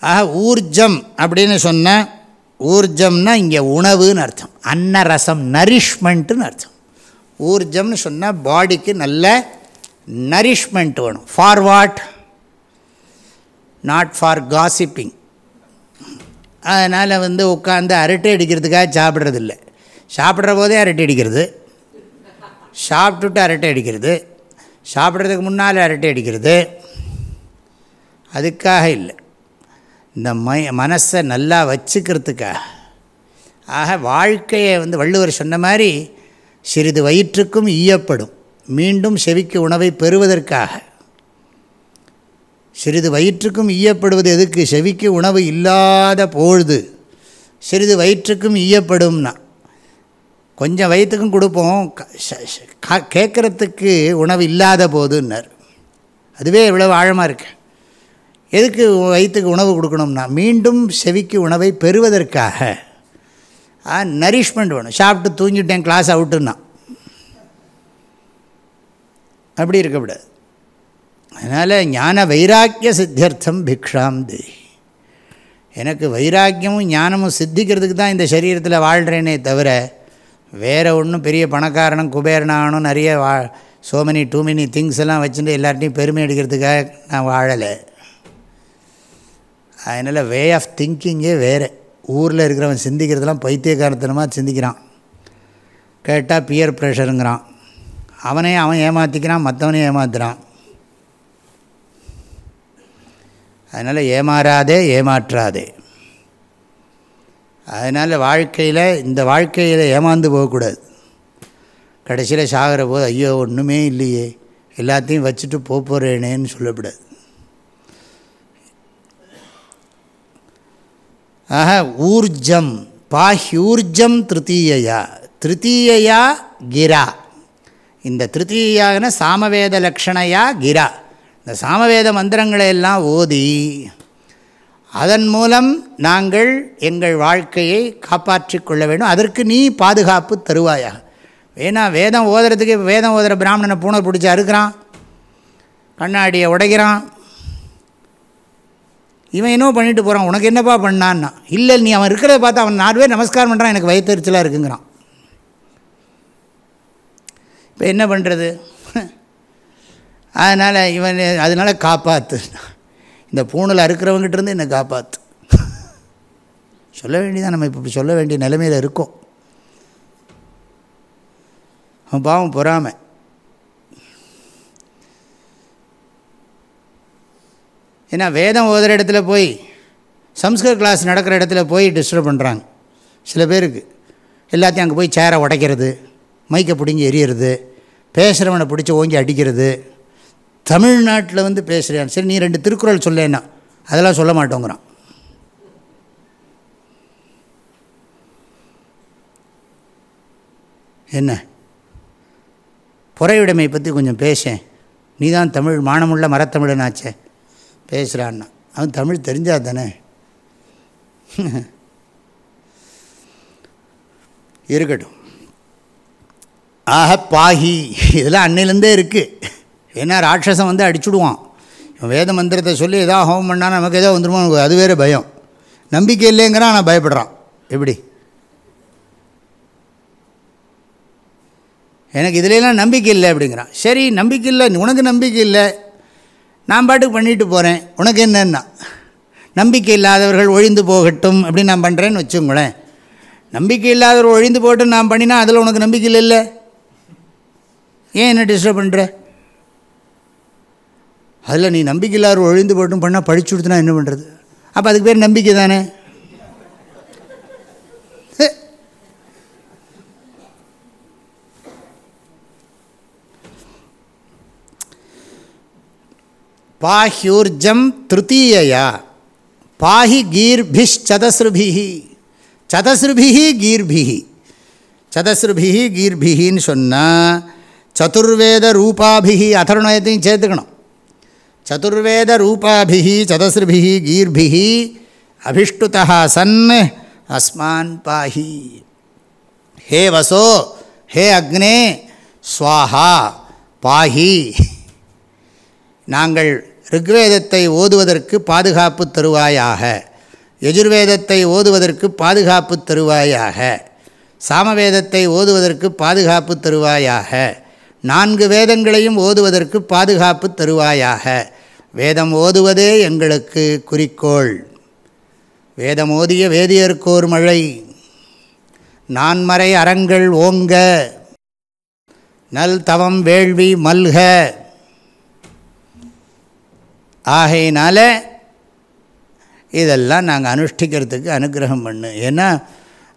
ஆக ஊர்ஜம் அப்படின்னு சொன்னால் ஊர்ஜம்னா இங்கே உணவுன்னு அர்த்தம். அன்னரசம் நரிஷ்மெண்ட்டுன்னு அர்த்தம். ஊர்ஜம்னு சொன்னால் பாடிக்கு நல்ல நரிஷ்மெண்ட் வேணும். For what not for gossiping அதனால் வந்து உட்காந்து அரட்டை அடிக்கிறதுக்காக சாப்பிட்றதில்ல. சாப்பிட்ற போதே அரட்டை அடிக்கிறது. சாப்பிட்டுட்டு அரட்டை அடிக்கிறது. சாப்பிட்றதுக்கு முன்னால் அரட்டை அடிக்கிறது. அதுக்காக இல்லை. இந்த மை மனசை நல்லா வச்சுக்கிறதுக்காக. ஆக வாழ்க்கையை வந்து வள்ளுவர் சொன்ன மாதிரி சிறிது வயிற்றுக்கும் ஈயப்படும். மீண்டும் செவிக்கு உணவை பெறுவதற்காக. சிறிது வயிற்றுக்கும் ஈயப்படுவது எதுக்கு? செவிக்கு உணவு இல்லாத பொழுது. சிறிது வயிற்றுக்கும் ஈயப்படும்னா. கொஞ்சம் வயிற்றுக்கும் கொடுப்போம். கேட்குறதுக்கு உணவு இல்லாத போதுன்னார். அதுவே இவ்வளோ ஆழமாக இருக்கு. எதுக்கு வயிற்றுக்கு உணவு கொடுக்கணும்னா மீண்டும் செவிக்கு உணவை பெறுவதற்காக. நரிஷ்மெண்ட் வேணும். சாப்பிட்டு தூங்கிட்டேன் கிளாஸ் அவுட்டுன்னா அப்படி இருக்கக்கூடாது அதனால் ஞான வைராக்கிய சித்தியர்த்தம் பிக்ஷாம் தேஹி. எனக்கு வைராக்கியமும் ஞானமும் சித்திக்கிறதுக்கு தான் இந்த சரீரத்தில் வாழ்கிறேனே தவிர வேறு ஒன்றும் பெரிய பணக்காரனும் குபேரனானும் நிறைய வா so many too many things எல்லாம் வச்சுட்டு எல்லார்ட்டையும் பெருமை அடிக்கிறதுக்காக நான் வாழலை. அதனால் வே ஆஃப் திங்கிங்கே வேறு. ஊரில் இருக்கிறவன் சிந்திக்கிறதுலாம் பைத்தியக்காரத்தனமாக சிந்திக்கிறான். கேட்டால் பியர் ப்ரெஷருங்கிறான் அவனையும் அவன் ஏமாற்றிக்கிறான் மற்றவனையும் ஏமாத்துறான். அதனால் ஏமாறாதே ஏமாற்றாதே. அதனால் வாழ்க்கையில் இந்த வாழ்க்கையில் ஏமாந்து போகக்கூடாது. கடைசியில் சாகிற போது ஐயோ ஒன்றுமே இல்லையே. எல்லாத்தையும் வச்சுட்டு போக போகிறேனேன்னு சொல்லக்கூடாது ஆக ஊர்ஜம். பாஹ்யூர்ஜம் திருத்தீயா திருத்தீயா கிரா. இந்த திருத்தீயாகன சாமவேத லக்ஷணையா கிரா. இந்த சாமவேத மந்திரங்களை எல்லாம் ஓதி அதன் மூலம் நாங்கள் எங்கள் வாழ்க்கையை காப்பாற்றி கொள்ள வேண்டும். அதற்கு நீ பாதுகாப்பு தருவாயாக. வேணா வேதம் ஓதுறதுக்கு வேதம் ஓதுகிற பிராமணனை பூனை பிடிச்சி அறுக்கிறான். கண்ணாடியை உடைக்கிறான். இவன் என்ன பண்ணிட்டு போகிறான் உனக்கு என்னப்பா பண்ணான்னா? இல்லை நீ அவன் இருக்கிறத பார்த்து அவன் நாலு பேர் நமஸ்காரம் பண்ணுறான் எனக்கு வயிற்றுச்சலாக இருக்குங்கிறான். இப்போ என்ன பண்ணுறது அதனால் இவன் அதனால் காப்பாற்று இந்த பூணில் அறுக்கிறவங்ககிட்டருந்து என்னை காப்பாற்று சொல்ல வேண்டியதான் நம்ம இப்போ சொல்ல வேண்டிய நிலைமையில் இருக்கோம். அவன் பாவம் பொறாமை. ஏன்னா வேதம் ஓதுகிற இடத்துல போய் சம்ஸ்கிருத கிளாஸ் நடக்கிற இடத்துல போய் டிஸ்டர்ப் பண்ணுறாங்க சில பேருக்கு. எல்லாத்தையும் அங்கே போய் சேரை உடைக்கிறது மைக்கை பிடிங்கி எரியறது பேசுகிறவனை பிடிச்சி ஓங்கி அடிக்கிறது. தமிழ்நாட்டில் வந்து பேசுகிறான் சரி நீ ரெண்டு திருக்குறள் சொல்லேன்னா அதெல்லாம் சொல்ல மாட்டோங்கிறான். என்ன? புறையுடைமை பற்றி கொஞ்சம் பேசேன். நீ தான் தமிழ் மானமுள்ள மரத்தமிழனாச்சே. பேசுகிறான்னா அவன் தமிழ் தெரிஞ்சா தானே இருக்கட்டும். ஆக பாகி. இதெல்லாம் அன்னையிலேருந்தே இருக்குது ஏன்னா ராட்சசம் வந்து அடிச்சுடுவான். இவன் வேத மந்திரத்தை சொல்லி ஏதோ ஹோமம் பண்ணால் நமக்கு ஏதோ வந்துருமோ அது வேறு பயம். நம்பிக்கை இல்லைங்கிறான் நான் பயப்படுறான். எப்படி? எனக்கு இதுலலாம் நம்பிக்கை இல்லை அப்படிங்கிறான். சரி நம்பிக்கை இல்லை உனக்கு நம்பிக்கை இல்லை. நான் பாட்டுக்கு பண்ணிட்டு போகிறேன் உனக்கு என்னன்னா? நம்பிக்கை இல்லாதவர்கள் ஒழிந்து போகட்டும் அப்படின்னு நான் பண்ணுறேன்னு வச்சுங்களேன். நம்பிக்கை இல்லாதவர் ஒழிந்து போகட்டும் நான் பண்ணினா அதில் உனக்கு நம்பிக்கை இல்லை ஏன் என்ன டிஸ்டர்ப் பண்ணுற அதில் நீ நம்பிக்கை இல்லாத ஒழிந்து போட்டும் பண்ணால் படிச்சு கொடுத்துனா என்ன பண்ணுறது அப்போ அதுக்கு பேர் நம்பிக்கை தானே? பாஹ்யூர்ஜம் திருத்தீயா பாஹி கீர்பிஷ் கீர்பிஷ்சதஸ்ருபிஹி. சதஸ்ருபிஹி கீர்பிஹி. சதஸ்ருபிஹி கீர்பிஹின்னு சொன்னால் சதுர்வேத ரூபாபிஹி அதர்ணயத்தையும் சேர்த்துக்கணும். சதுர்வேத ரூபாபிஹி சதசிருபிஹி கீர்பிஹி அபிஷ்டுதா சன் அஸ்மான் பாஹி. ஹே வசோ ஹே அக்னே ஸ்வாஹா பாஹி. நாங்கள் ரிக்வேதத்தை ஓதுவதற்கு பாதுகாப்பு தருவாயாக. யஜுர்வேதத்தை ஓதுவதற்கு பாதுகாப்பு தருவாயாக. சாமவேதத்தை ஓதுவதற்கு பாதுகாப்பு தருவாயாக. நான்கு வேதங்களையும் ஓதுவதற்கு பாதுகாப்பு தருவாயாக. வேதம் ஓதுவதே எங்களுக்கு குறிக்கோள். வேதம் ஓதிய வேதியர்கோர் மழை. நான்மறை அறங்கள் ஓங்க. நல் தவம் வேள்வி மல்க. ஆகையினால இதெல்லாம் நாங்கள் அனுஷ்டிக்கிறதுக்கு அனுகிரகம் பண்ணு. ஏன்னா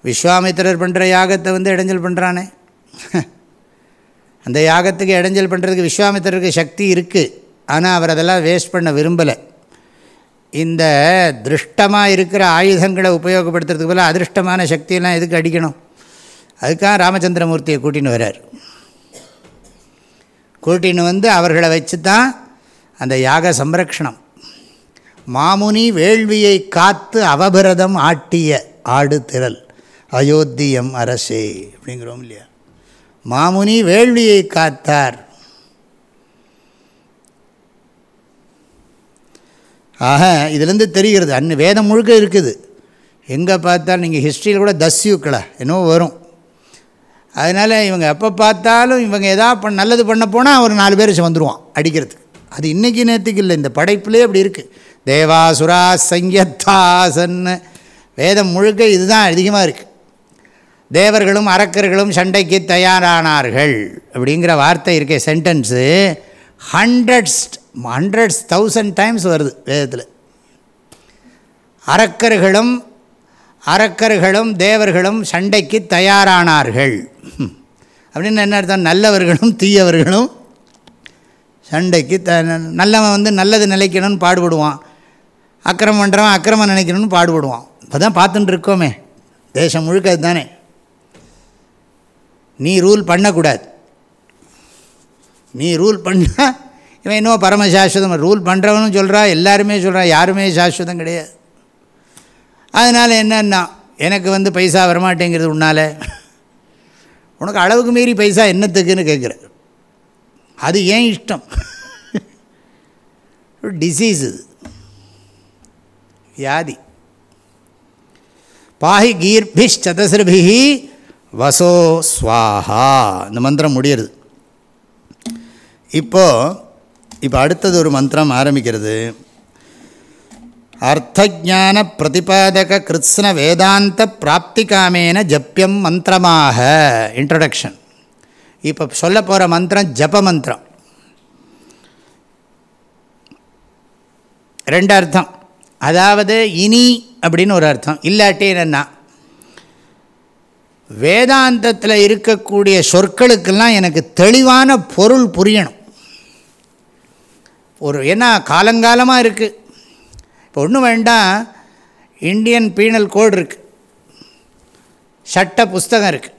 விஸ்வாமித்திரர் பண்ணுற யாகத்தை வந்து இடைஞ்சல் பண்ணுறானே அந்த யாகத்துக்கு இடைஞ்சல் பண்ணுறதுக்கு விஸ்வாமித்திரருக்கு சக்தி இருக்குது ஆனால் அவர் அதெல்லாம் வேஸ்ட் பண்ண விரும்பலை. இந்த திருஷ்டமாக இருக்கிற ஆயுதங்களை உபயோகப்படுத்துறதுக்கு போல அதிருஷ்டமான சக்தியெல்லாம் எதுக்கு அடிக்கணும்? அதுக்காக ராமச்சந்திரமூர்த்தியை கூட்டின்னு வர்றார். கூட்டின்னு வந்து அவர்களை வச்சு தான் அந்த யாக சம்ரக்ஷணம். மாமுனி வேள்வியை காத்து அவபிரதம் ஆட்டிய ஆடு திரள் அயோத்தியம் அரசே அப்படிங்கிறோம் இல்லையா? மாமுனி வேள்வியை காத்தார். ஆக இதுலேருந்து தெரிகிறது. அன்னு வேதம் முழுக்க இருக்குது. எங்கே பார்த்தாலும் நீங்கள் ஹிஸ்ட்ரியில் கூட தஸ்யூக்களை? என்னவோ வரும். அதனால் இவங்க எப்போ பார்த்தாலும் இவங்க எதாவது பண்ண நல்லது பண்ண போனால் ஒரு நாலு பேர் வந்துடுவான் அடிக்கிறதுக்கு. அது இன்றைக்கி நேற்றுக்கு இல்லை இந்த படைப்புலேயே அப்படி இருக்குது தேவாசுரா சங்கத்தாசன்னு வேதம் முழுக்க இதுதான் அதிகமாக இருக்குது தேவர்களும் அரக்கர்களும் சண்டைக்கு தயாரானார்கள். அப்படிங்கிற வார்த்தை இருக்க sentence hundreds hundreds thousand times வருது வேதத்தில். அரக்கர்களும் அரக்கர்களும் தேவர்களும் சண்டைக்கு தயாரானார்கள். அப்படின்னு என்ன அர்த்தம்? நல்லவர்களும் தீயவர்களும் சண்டைக்கு த நல்லவன் வந்து நல்லது நிலைக்கணும்னு பாடுபடுவான். அக்கிரமம் பண்ணுறவன் அக்கிரமம் நினைக்கணும்னு பாடுபடுவான். இப்போ தான் பார்த்துட்டு இருக்கோமே. தேசம் முழுக்க அதுதானே. நீ ரூல் பண்ணக்கூடாது. நீ ரூல் பண்ணால் இவன் இன்னும் பரமசாஸ்வதம் ரூல் பண்ணுறவனும் சொல்கிறா எல்லாருமே சொல்கிறான் யாருமே சாஸ்வதம் கிடையாது. அதனால் என்னன்னா எனக்கு வந்து பைசா வரமாட்டேங்கிறது உன்னால். உனக்கு அளவுக்கு மீறி பைசா என்னத்துக்குன்னு கேட்குற அது ஏன் இஷ்டம்? டிசீஸ் இது. வியாதி. பாஹி கீர்பிஷ் சதசிரபிஹி வசோ ஸ்வாஹா. இந்த மந்திரம் முடியறது. இப்போது இப்போ அடுத்தது ஒரு மந்திரம் ஆரம்பிக்கிறது. அர்த்தஜான பிரதிபாதக கிருத்ஸ்ன வேதாந்த பிராப்திகாமேன ஜப்பியம் மந்திரமாக. இன்ட்ரடக்ஷன் இப்போ சொல்ல போகிற மந்திரம் ஜப மந்திரம். ரெண்டு அர்த்தம். அதாவது இனி அப்படின்னு ஒரு அர்த்தம். இல்லாட்டி என்னென்னா வேதாந்தத்தில் இருக்கக்கூடிய சொற்களுக்கெல்லாம் எனக்கு தெளிவான பொருள் புரியணும். ஒரு ஏன்னா காலங்காலமாக இருக்குது இப்போ ஒன்றும் வேண்டாம் இந்தியன் பீனல் கோடு இருக்குது சட்ட புஸ்தகம் இருக்குது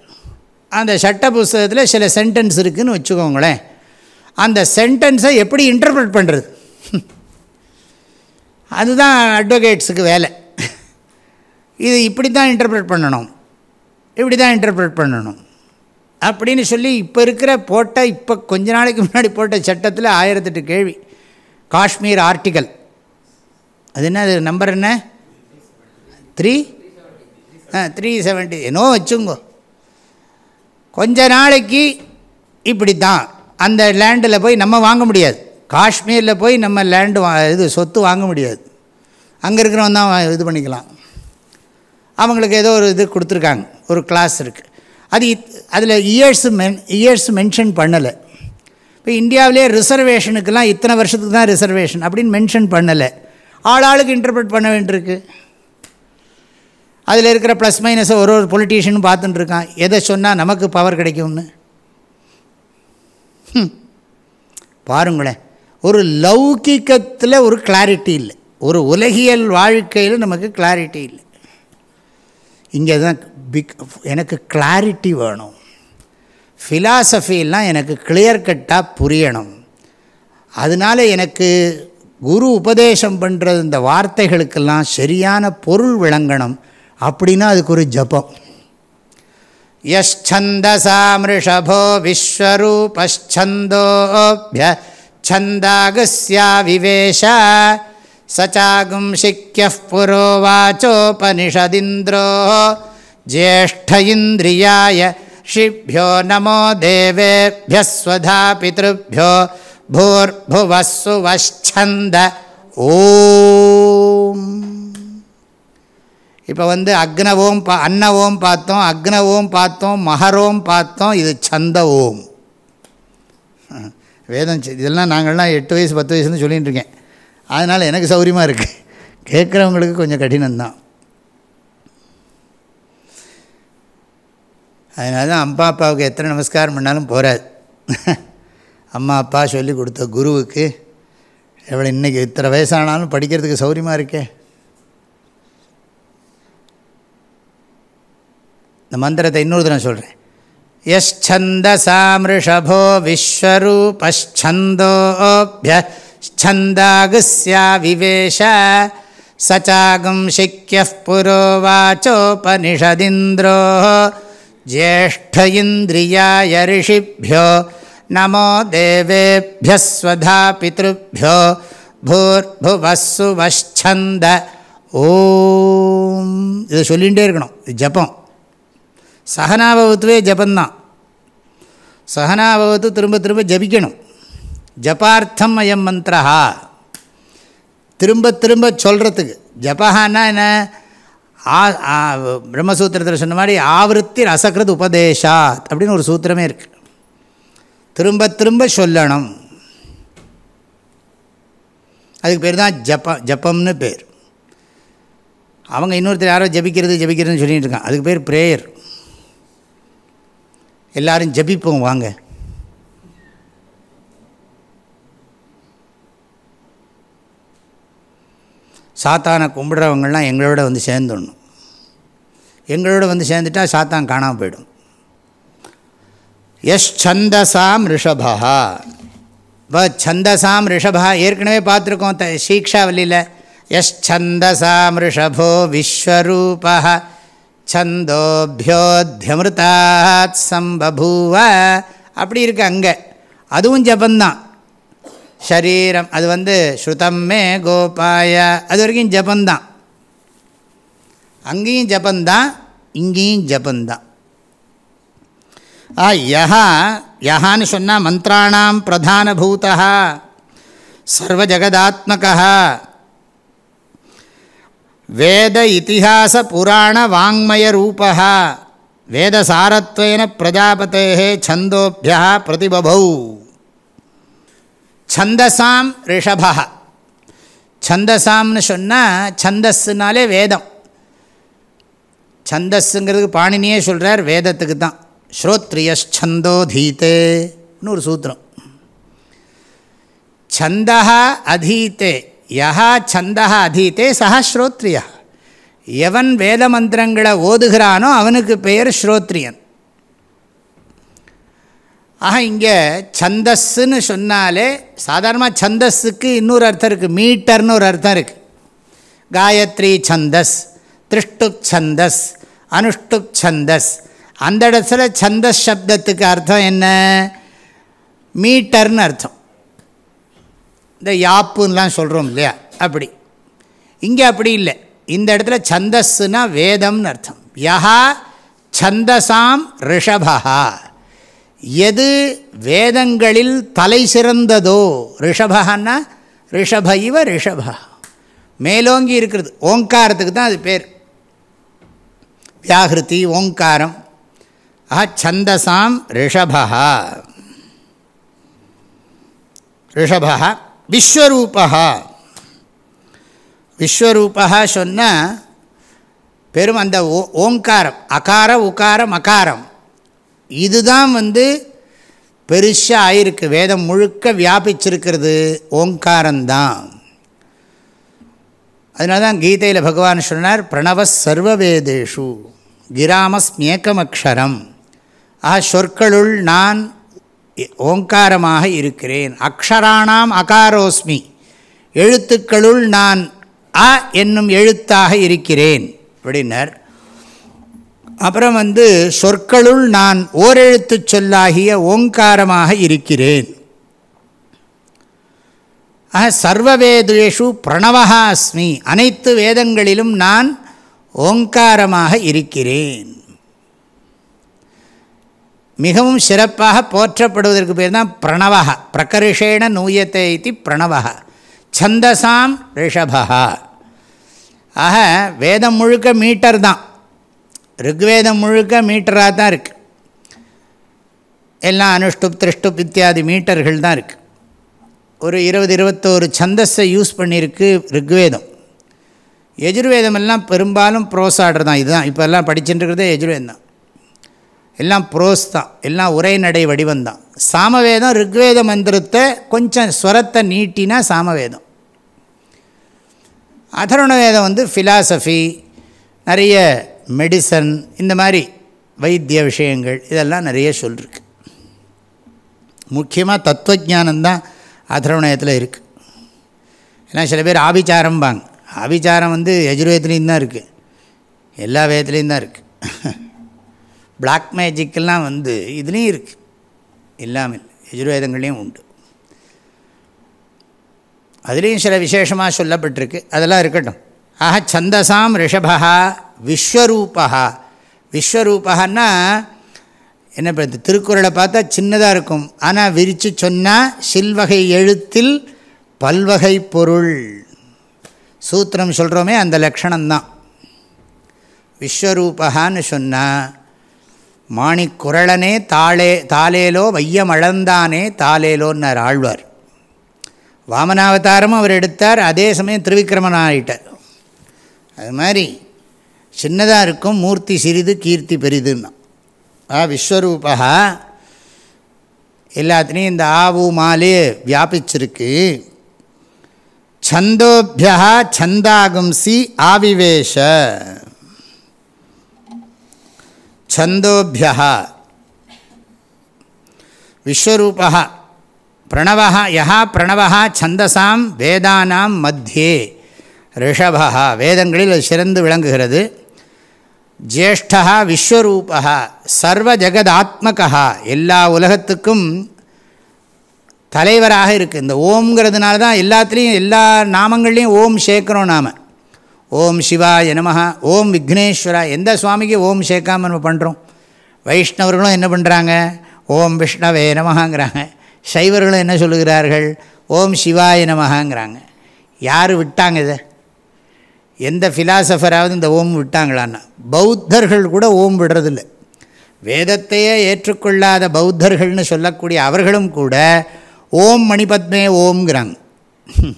அந்த சட்ட புஸ்தகத்தில் சில சென்டென்ஸ் இருக்குதுன்னு வச்சுக்கோங்களேன். அந்த சென்டென்ஸை எப்படி இன்டர்பிரட் பண்ணுறது அதுதான் அட்வொகேட்ஸுக்கு வேலை. இது இப்படி தான் இன்டர்பிரட் பண்ணணும். இப்படி தான் இன்டர்பிரட் பண்ணணும். அப்படின்னு சொல்லி இப்போ இருக்கிற போட்ட இப்போ கொஞ்ச நாளைக்கு முன்னாடி போட்ட சட்டத்தில் ஆயிரத்தெட்டு கேள்வி. காஷ்மீர் ஆர்டிகல். அது என்ன அது நம்பர் என்ன? த்ரீ ஆ த்ரீ செவன்ட்டி என்னோ வச்சுங்கோ. கொஞ்ச நாளைக்கு இப்படி தான் அந்த லேண்டில் போய் நம்ம வாங்க முடியாது. காஷ்மீரில் போய் நம்ம லேண்டு வா இது சொத்து வாங்க முடியாது. அங்கே இருக்கிறவன் தான் இது பண்ணிக்கலாம். அவங்களுக்கு ஏதோ ஒரு இது கொடுத்துருக்காங்க. ஒரு கிளாஸ் இருக்குது அது அதில் இயர்ஸ் மென் இயர்ஸ் மென்ஷன் பண்ணலை. இப்போ இந்தியாவிலே ரிசர்வேஷனுக்கெல்லாம் இத்தனை வருஷத்துக்கு தான் ரிசர்வேஷன் அப்படின்னு மென்ஷன் பண்ணலை. ஆளாளுக்கு இன்டர்பிரட் பண்ண வேண்டியிருக்கு. அதில் இருக்கிற ப்ளஸ் மைனஸை ஒரு ஒரு பொலிட்டீஷியனும் பார்த்துட்டுருக்கான் எதை சொன்னால் நமக்கு பவர் கிடைக்கும்னு? பாருங்களேன். ஒரு லௌகிக்கத்தில் ஒரு கிளாரிட்டி இல்லை. ஒரு உலகியல் வாழ்க்கையில் நமக்கு கிளாரிட்டி இல்லை. இங்கே தான் பிக் எனக்கு கிளாரிட்டி வேணும். ஃபிலாசபிலாம் எனக்கு கிளியர் கட்டாக புரியணும். அதனால் எனக்கு குரு உபதேசம் பண்ணுறது இந்த வார்த்தைகளுக்கெல்லாம் சரியான பொருள் விளங்கணும் அப்படின்னா அதுக்கு ஒரு ஜபம். யந்தசா மிருஷபோ விஸ்வரூபந்தோபிய சந்தாகசியா விவேஷா சச்சாகும் சிக்கிய புரோவாச்சோபனிஷதிந்திரோ ஜேஷ்ட இந்திரியாய ஷிப்யோ நமோ தேவேபியஸ்வதா பித்ருभ्यो பூர்புவஸ்ஸு வஷ்சந்த ஓம் இப்போ வந்து அக்ன ஓம் பா அன்னவோம் பார்த்தோம் அக்னவோம் பார்த்தோம் மகரோம் பார்த்தோம் இது சந்த ஓம். வேதம் இதெல்லாம் நாங்கள்லாம் எட்டு வயசு பத்து வயசுன்னு சொல்லிகிட்டு இருக்கேன். அதனால் எனக்கு சௌகரியமாக இருக்குது கேட்குறவங்களுக்கு கொஞ்சம் கடினம்தான். அதனால தான் அம்மா அப்பாவுக்கு எத்தனை நமஸ்காரம் பண்ணாலும் போகாது அம்மா அப்பா சொல்லி கொடுத்த குருவுக்கு எவ்வளோ இன்றைக்கி இத்தனை வயசானாலும் படிக்கிறதுக்கு சௌரியமாக இருக்கே. இந்த மந்திரத்தை இன்னொரு தினம் சொல்கிறேன் யந்தசாமிருஷபோ விஸ்வரூபந்தோபியந்தாகுஸ்யா விவேஷ சச்சாகும் சிக்கிய புரோவாச்சோபனிஷதிந்திரோ ज्येष्ठ इन्द्रियाय ऋषिभ्यो नमो देवेभ्यस्वधा पितृभ्यो भूर्भुवः सुवच्छन्द ஓம் இதை சொல்லிகிட்டே இருக்கணும் இது ஜபம் சகனாபவத்துவே ஜபந்தான் சகனாபவத்து திரும்ப திரும்ப ஜபிக்கணும் ஜபார்த்தம் அயம் மந்திரஹா திரும்ப திரும்ப சொல்கிறதுக்கு ஜபஹான்னா என்ன ஆ பிரம்மசூத்திரத்தில் சொன்ன மாதிரி ஆவருத்தி ரசகிருத் உபதேஷாத் அப்படின்னு ஒரு சூத்திரமே இருக்குது திரும்ப திரும்ப சொல்லணும். அதுக்கு பேர் தான் ஜப்ப ஜப்பம்னு பேர். அவங்க இன்னொருத்தர் யாரோ ஜபிக்கிறது ஜபிக்கிறதுன்னு சொல்லிகிட்டு இருக்கான் அதுக்கு பேர் ப்ரேயர். எல்லோரும் ஜபிப்போம் வாங்க. சாத்தானை கும்பிட்றவங்கள்லாம் எங்களோட வந்து சேர்ந்துடணும். எங்களோட வந்து சேர்ந்துட்டால் சாத்தான் காணாமல் போயிடும். எஸ் சந்தசாம் ரிஷபா. இப்போ சந்தசாம் ரிஷபா. ஏற்கனவே பார்த்துருக்கோம் த சீக்ஷாவலியில் எஸ் சந்தசாம் ரிஷபோ விஸ்வரூபா. சந்தோபியோத்யமிருதாத் சம்பபூவ. அப்படி இருக்கு அங்கே. அதுவும் ஜபந்தான். ஷரீரம். அது வந்து ஸ்ருதம்மே கோபாய. அது வரைக்கும் ஜபந்தான். அங்கேயும் ஜபந்தான் இங்கேயும் ஜபந்தான். ஆ யஹா யஹான்னு சொன்னால் மந்திராணாம் பிரதானபூதா. சர்வஜகதாத்மகா. வேத இத்திஹாச புராண வாங்மய ரூபா வேதசாரத்வேன பிரஜாபதே சந்தோபியா பிரதிபபௌ. சந்தசாம் ரிஷபா. சந்தசாம்னு சொன்னால் சந்தஸ்னாலே வேதம். சந்தஸ்ங்கிறதுக்கு பாணினியே சொல்கிறார் வேதத்துக்கு தான். ஸ்ரோத்ரியஸ்சந்தோதீத்தேன்னு ஒரு சூத்திரம். சந்தா அதீத்தே யஹா சந்தா அதீத்தே சஹா ஸ்ரோத்ரியா. எவன் வேத மந்திரங்களை ஓதுகிறானோ அவனுக்கு பெயர் ஸ்ரோத்ரியன். ஆக இங்கே சந்தஸ்ன்னு சொன்னாலே சாதாரணமாக சந்தஸுக்கு இன்னொரு அர்த்தம் இருக்குது மீட்டர்னு ஒரு அர்த்தம் இருக்குது காயத்ரி சந்தஸ் திருஷ்டுக் சந்தஸ் அனுஷ்டுக் சந்தஸ். அந்த இடத்துல சந்தஸ் சப்தத்துக்கு அர்த்தம் என்ன? மீட்டர்னு அர்த்தம். இந்த யாப்புன்னெலாம் சொல்கிறோம் இல்லையா? அப்படி. இங்கே அப்படி இல்லை. இந்த இடத்துல சந்தஸ்ஸுனா வேதம்னு அர்த்தம். யஹா சந்தசாம் ரிஷபா எது வேதங்களில் தலை சிறந்ததோ ரிஷபகன்னா ரிஷப இவ ரிஷபா. மேலோங்கி இருக்கிறது. ஓங்காரத்துக்கு தான் அது பேர். வியாகிருதி ஓங்காரம். ஆஹா சந்தசாம் ரிஷபா. ரிஷபா விஸ்வரூபா. விஸ்வரூபா சொன்னால் பெரும் அந்த ஓ ஓங்காரம் அகார உகாரம் அகாரம். இதுதான் வந்து பெருசாக ஆயிருக்கு. வேதம் முழுக்க வியாபிச்சிருக்கிறது ஓங்காரந்தான். அதனால தான் கீதையில் பகவான் சொன்னார் பிரணவ சர்வ வேதேஷு கிராமஸ்மியக்கமக்ஷரம் ஆ சொற்களுள் நான் ஓங்காரமாக இருக்கிறேன். அக்ஷராணாம் அகாரோஸ்மி எழுத்துக்களுள் நான் அ என்னும் எழுத்தாக இருக்கிறேன் அப்படின்னர். அப்புறம் வந்து சொற்களுள் நான் ஓரெழுத்து சொல்லாகிய ஓங்காரமாக இருக்கிறேன். ஆக சர்வவேதேஷு பிரணவகா அஸ்மி. அனைத்து வேதங்களிலும் நான் ஓங்காரமாக இருக்கிறேன். மிகவும் சிறப்பாக போற்றப்படுவதற்கு பேர் தான் பிரணவக பிரகர்ஷேண நூயத்தை இது பிரணவக சந்தசாம் ரிஷபா ஆக வேதம் முழுக்க மீட்டர் தான். ருக்வேதம் முழுக்க மீட்டராக தான் இருக்குது எல்லாம் அனுஷ்டுப் திருஷ்டுப் இத்தியாதி மீட்டர்கள் தான் இருக்குது ஒரு இருபது இருபத்தோரு சந்தஸை யூஸ் பண்ணியிருக்கு ருக்வேதம். எஜுர்வேதமெல்லாம் பெரும்பாலும் ப்ரோஸ் ஆர்டர் தான். இதுதான். இப்போ எல்லாம் படிச்சுட்டு எஜுர்வேதம் தான். எல்லாம் ப்ரோஸ் தான். எல்லாம் உரைநடை வடிவம் தான். சாமவேதம் ருக்வேத மந்திரத்தை கொஞ்சம் ஸ்வரத்தை நீட்டினா சாமவேதம். அதருண வேதம் வந்து ஃபிலாசபி நிறைய மெடிசன் இந்த மாதிரி வைத்திய விஷயங்கள் இதெல்லாம் நிறைய சொல்லிருக்கு. முக்கியமாக தத்துவஜானந்தான் அதர்வணயத்தில் இருக்குது ஏன்னா சில பேர் ஆபிச்சாரம்பாங்க. ஆபிச்சாரம் வந்து எஜுர்வேதத்துலேயும் தான் இருக்குது எல்லா வேதத்துலேயும் தான் இருக்குது பிளாக் மேஜிக்கெல்லாம் வந்து இதுலேயும் இருக்குது இல்லாமல் எஜுர்வேதங்கள்லேயும் உண்டு. அதுலேயும் சில விசேஷமாக சொல்லப்பட்டிருக்கு. அதெல்லாம் இருக்கட்டும். ஆக சந்தசாம் ரிஷபா விஸ்வரூபா விஸ்வரூபான்னா என்ன பண்ணுறது திருக்குறளை பார்த்தா சின்னதாக இருக்கும். ஆனால் விரித்து சொன்னால் சில்வகை எழுத்தில் பல்வகை பொருள். சூத்திரம் சொல்கிறோமே அந்த லக்ஷணம்தான். விஸ்வரூபகான்னு சொன்னால் மாணிக்குரளனே தாளே தாலேலோ வையமழந்தானே தாலேலோன்னார் ஆழ்வார். வாமனாவதாரமும் அவர் எடுத்தார் அதே சமயம் திருவிக்கிரமன் ஆகிட்டார் அது மாதிரி சின்னதாக இருக்கும் மூர்த்தி சிறிது கீர்த்தி பெரிதுன்னா. ஆ விஸ்வரூபா எல்லாத்துலேயும் இந்த ஆவு மாலே வியாபிச்சிருக்கு. சந்தோபியா சந்தாகும்சி ஆவிவேஷ. சந்தோபியா விஸ்வரூபா பிரணவா யா பிரணவா சந்தசாம் வேதானாம் மத்தியே. ரிஷபா வேதங்களில் அது சிறந்து விளங்குகிறது. ஜேஷ்டா விஸ்வரூபா சர்வ ஜெகதாத்மகா எல்லா உலகத்துக்கும் தலைவராக இருக்குது இந்த ஓம்ங்கிறதுனால தான் எல்லாத்துலேயும் எல்லா நாமங்கள்லேயும் ஓம் சேர்க்குறோம் நாம். ஓம் சிவாய நம ஓம் விக்னேஸ்வரா எந்த சுவாமிக்கு ஓம் சேர்க்காமல் நம்ம பண்ணுறோம் வைஷ்ணவர்களும் என்ன பண்ணுறாங்க ஓம் விஷ்ணவே நமகாங்கிறாங்க சைவர்களும் என்ன சொல்லுகிறார்கள்? ஓம் சிவாய நமகாங்கிறாங்க யார் விட்டாங்க இதை? எந்த ஃபிலாசபராவது இந்த ஓம் விட்டாங்களான்னா பௌத்தர்கள் கூட ஓம் விடுறதில்ல. வேதத்தையே ஏற்றுக்கொள்ளாத பௌத்தர்கள்னு சொல்லக்கூடிய அவர்களும் கூட ஓம் மணிபத்மே ஓம்ங்கிறாங்க.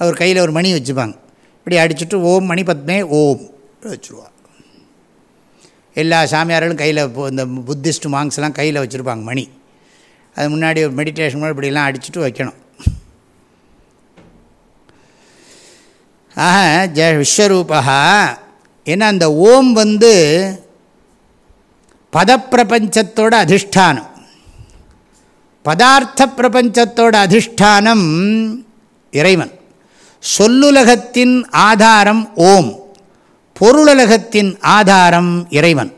அவர் கையில் ஒரு மணி வச்சுப்பாங்க. இப்படி அடிச்சுட்டு ஓம் மணிபத்மே ஓம் வச்சுருவாங்க. எல்லா சாமியார்களும் கையில் இந்த புத்திஸ்ட் மாங்ஸ்லாம் கையில் வச்சுருப்பாங்க மணி. அது முன்னாடி மெடிடேஷன் கூட இப்படிலாம் அடிச்சுட்டு வைக்கணும். ஆக ஜ விஸ்வரூபா ஏன்னா அந்த ஓம் வந்து பதப்பிரபஞ்சத்தோட அதிஷ்டானம். பதார்த்த பிரபஞ்சத்தோட அதிஷ்டானம் இறைவன். சொல்லுலகத்தின் ஆதாரம் ஓம். பொருளுலகத்தின் ஆதாரம் இறைவன்.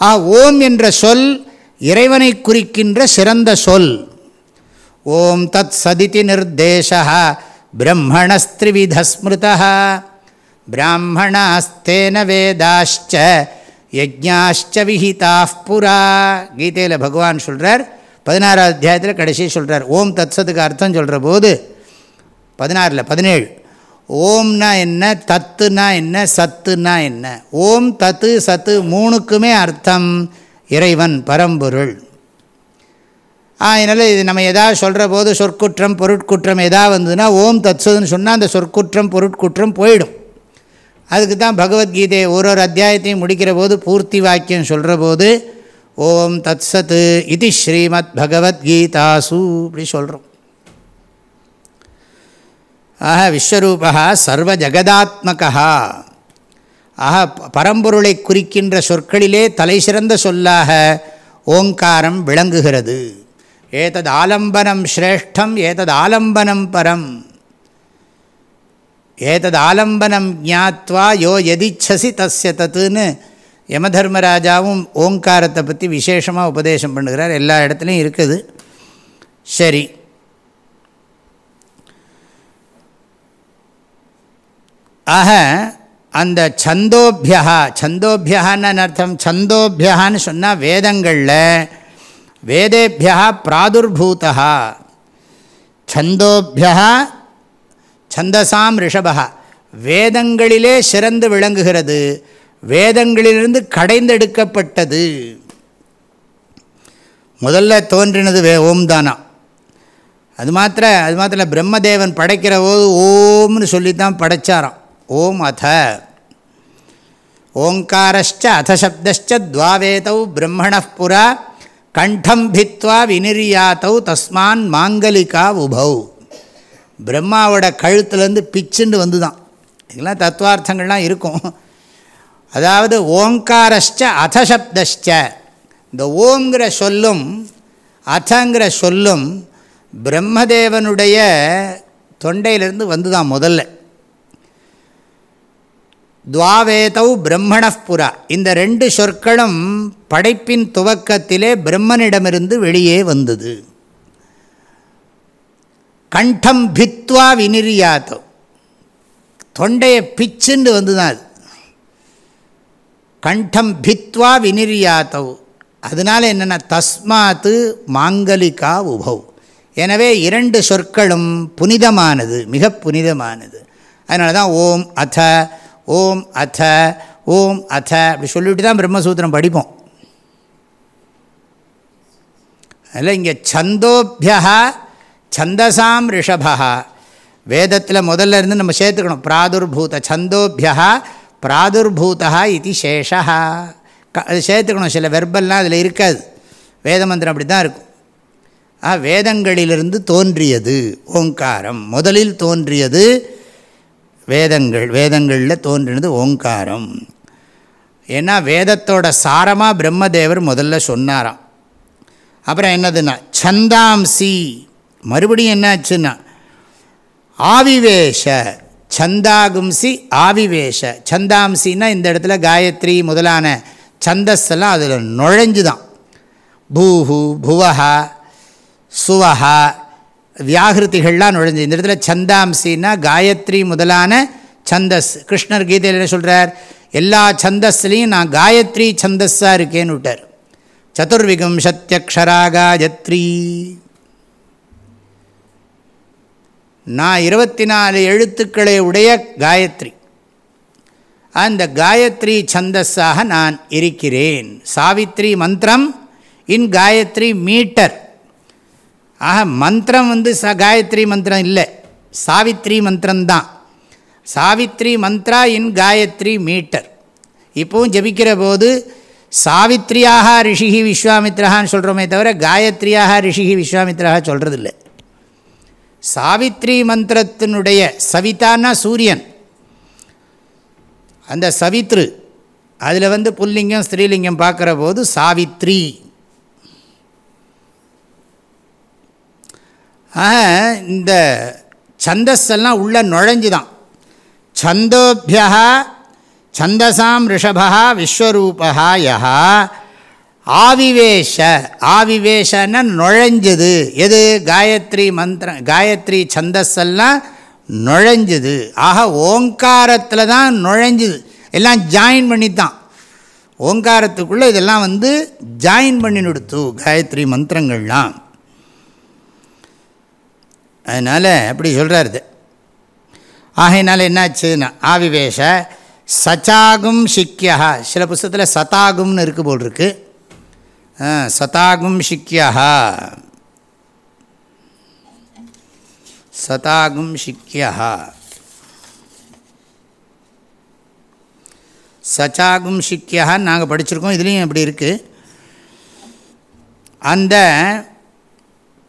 ஆ ஓம் என்ற சொல் இறைவனை குறிக்கின்ற சிறந்த சொல். ஓம் தத் சதிதி நிர்தேசா பிரம்மணஸ்திரிவிதஸ்மிருதா பிராமணாஸ்தேன வேதாச்ச யஜ்ஞாச்ச விஹிதா புரா கீதையில் பகவான் சொல்கிறார் பதினாறாவது அத்தியாயத்தில் கடைசி சொல்கிறார் ஓம் தத்சத்துக்கு அர்த்தம் சொல்கிற போது பதினாறில் பதினேழு ஓம்னா என்ன தத்துனா என்ன சத்துனா என்ன? ஓம் தத்து சத்து மூணுக்குமே அர்த்தம் இறைவன் பரம்பொருள். அதனால் இது நம்ம எதாவது சொல்கிற போது சொற்குற்றம் பொருட்குற்றம் எதாவது வந்ததுன்னா ஓம் தத்சதுன்னு சொன்னால் அந்த சொற்குற்றம் பொருட்குற்றம் போயிடும். அதுக்கு தான் பகவத்கீதை ஒரு ஒரு அத்தியாயத்தையும் முடிக்கிற போது பூர்த்தி வாக்கியம் சொல்கிற போது ஓம் தத்சத்து இது ஸ்ரீமத் பகவத்கீதாசு இப்படி சொல்கிறோம் ஆக விஸ்வரூபா சர்வ ஜெகதாத்மகா ஆக பரம்பொருளை குறிக்கின்ற சொற்களிலே தலை சிறந்த சொல்லாக ஓங்காரம் விளங்குகிறது. ஏதது ஆலம்பனம் ஸ்ரேஷ்டம் ஏதது ஆலம்பனம் பரம். ஏதது ஆலம்பனம் ஜாத்வா யோ எதிச்சசி தஸ்ய தத்துன்னு யமதர்மராஜாவும் ஓங்காரத்தை பற்றி விசேஷமாக உபதேசம் பண்ணுகிறார். எல்லா இடத்துலையும் இருக்குது. சரி. ஆக அந்த சந்தோபியா சந்தோபியகான்னு அர்த்தம் சந்தோபியகான்னு சொன்னால் வேதங்களில் வேதேபியா பிராதுர்பூதா சந்தோபியா சந்தசாம் ரிஷபா வேதங்களிலே சிறந்து விளங்குகிறது. வேதங்களிலிருந்து கடைந்தெடுக்கப்பட்டது. முதல்ல தோன்றினது வே ஓம் தானா அது மாத்திர அது மாத்திர பிரம்மதேவன் படைக்கிற போது ஓம்னு சொல்லி தான் படைச்சாராம். ஓம் அத. ஓங்காரஸ்ச அதசப்தஸ்ச துவாவேதௌ பிரம்மண புரா கண்டம் பித்வா வினிரியாத்தௌ தஸ்மான் மாங்கலிகா உபௌ. பிரம்மாவோட கழுத்துலேருந்து பிச்சுண்டு வந்து தான் இதெல்லாம் தத்துவார்த்தங்கள்லாம் இருக்கும். அதாவது ஓங்காரஷ்ட அதசப்தஷ்ட இந்த ஓங்கிற சொல்லும் அதங்கிற சொல்லும் பிரம்மதேவனுடைய தொண்டையிலிருந்து வந்து தான் முதல்ல. துவாவேதௌ பிரம்மணப்புரா இந்த ரெண்டு சொற்களும் படைப்பின் துவக்கத்திலே பிரம்மனிடமிருந்து வெளியே வந்தது. கண்டம் பித்வா வினிரியாத்தோ தொண்டையை பிச்சுண்டு வந்துதான் அது. கண்டம் பித்வா வினிரியாத்தவ் அதனால் என்னென்னா தஸ்மாத்து மாங்கலிகா உபவ் எனவே இரண்டு சொற்களும் புனிதமானது மிக புனிதமானது. அதனால தான் ஓம் அத்த ஓம் அத்த ஓம் அத்த அப்படி சொல்லிவிட்டு தான் பிரம்மசூத்திரம் படிப்போம். அதில் இங்கே சந்தோபியா சந்தசாம் ரிஷபா வேதத்தில் முதல்ல இருந்து நம்ம சேர்த்துக்கணும். பிராதுர்பூத சந்தோபியா பிராதுர்பூதா இது சேஷா க அது சேர்த்துக்கணும். சில வெர்பல்லாம் அதில் இருக்காது. வேத மந்திரம் அப்படி தான் இருக்கும். ஆ வேதங்களிலிருந்து தோன்றியது ஓங்காரம். முதலில் தோன்றியது வேதங்கள் வேதங்களில் தோன்றினது ஓங்காரம். ஏன்னா வேதத்தோட சாரமாக பிரம்மதேவர் முதல்ல சொன்னாராம். அப்புறம் என்னதுன்னா சந்தாம்சி. மறுபடியும் என்னாச்சுன்னா ஆவிவேஷ. சந்தாகும்சி ஆவிவேஷ. சந்தாம்சின்னா இந்த இடத்துல காயத்ரி முதலான சந்தஸ்ஸெல்லாம் அதில் நுழைஞ்சு தான் பூஹு புவஹா சுவஹா வியாகிருதிகள்லாம் நுழைஞ்சு. இந்த இடத்துல சந்தாம்சின்னா காயத்ரி முதலான சந்தஸ். கிருஷ்ணர் கீதையில் என்ன சொல்கிறார் எல்லா சந்தஸ்லையும் நான் காயத்ரி சந்தஸ்ஸாக இருக்கேன்னு விட்டார். சதுர்விகம் சத்யக்ஷரா காயத்ரி நான் இருபத்தி நாலு எழுத்துக்களை உடைய காயத்ரி. அந்த காயத்ரி சந்தஸாக நான் இருக்கிறேன். சாவித்ரி மந்திரம் இன் காயத்ரி மீட்டர். ஆக மந்திரம் வந்து ச காயத்ரி மந்திரம் இல்லை. Savitri மந்திரம்தான். Savitri mantra in Gayatri meter. இப்போவும் ஜபிக்கிற போது சாவித்ரியாக ரிஷிகி விஸ்வாமித்ரஹான்னு சொல்கிறோமே தவிர காயத்ரியாக ரிஷிகி விஸ்வாமித்ரஹா சொல்கிறதில்லை சாவித்ரி மந்திரத்தினுடைய சவிதான்னா சூரியன். அந்த சவித்ரு அதில் வந்து புல்லிங்கம் ஸ்ரீலிங்கம் பார்க்குற போது சாவித்ரி. இந்த சந்தஸ்ஸெல்லாம் உள்ள நுழைஞ்சு தான் சந்தோபியா சந்தசாம் ரிஷபா விஸ்வரூபா யா ஆவிவேஷ ஆவிவேஷன்னா நுழைஞ்சது. எது? காயத்ரி மந்திரம் காயத்ரி சந்தஸெல்லாம் நுழைஞ்சது. ஆக ஓங்காரத்தில் தான் நுழைஞ்சுது. எல்லாம் ஜாயின் பண்ணித்தான். ஓங்காரத்துக்குள்ளே இதெல்லாம் வந்து ஜாயின் பண்ணி காயத்ரி மந்திரங்கள்லாம். அதனால் அப்படி சொல்கிறாரு ஆகையினால என்னாச்சுன்னா ஆவிவேஷ சச்சாகும் சிக்கியா சில புஸ்தத்தில் சதாகும்னு இருக்கு போல் இருக்கு. சதாகும் சிக்கியா சதாகும் சிக்கியா சச்சாகும் சிக்கியா நாங்கள் படிச்சிருக்கோம். இதுலேயும் அப்படி இருக்குது அந்த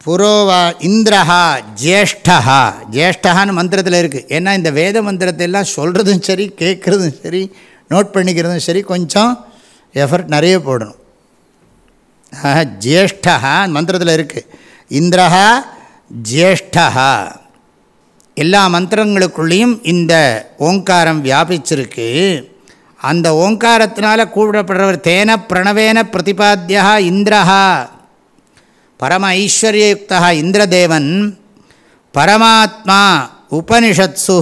புரோவா இந்திரஹா ஜேஷ்டஹா. ஜேஷ்டஹான்னு மந்திரத்தில் இருக்குது ஏன்னா இந்த வேத மந்திரத்தை எல்லாம் சொல்கிறதும் சரி கேட்குறதும் சரி நோட் பண்ணிக்கிறதும் சரி கொஞ்சம் எஃபர்ட் நிறைய போடணும். ஜேஷ்டஹா மந்திரத்தில் இருக்குது இந்திரஹா ஜேஷ்டஹா. எல்லா மந்திரங்களுக்குள்ளேயும் இந்த ஓங்காரம் வியாபிச்சிருக்கு. அந்த ஓங்காரத்தினால கூப்பிடப்படுறவர் தேன பிரணவேன பிரதிபாத்தியா இந்திரஹா. பரம ஐஸ்வர்யயுக்தா இந்திரதேவன் பரமாத்மா உபனிஷத்சு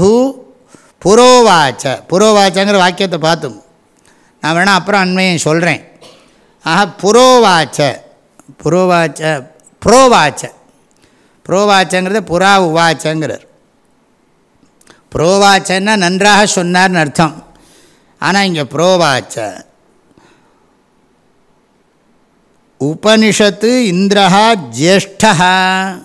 புரோவாச்ச. புரோவாச்சங்கிற வாக்கியத்தை பார்த்தோம். நான் வேணால் அப்புறம் அண்மையும் சொல்கிறேன் ஆஹா புரோவாச்ச. புரோவாச்ச புரோவாச்ச. புரோவாச்சங்கிறது புறா உவாச்சங்கிறார். புரோவாச்சன்னா நன்றாக சொன்னார்னு அர்த்தம். ஆனால் இங்கே புரோவாச்ச. உபனிஷத்து இந்திரஹா ஜேஷ்டா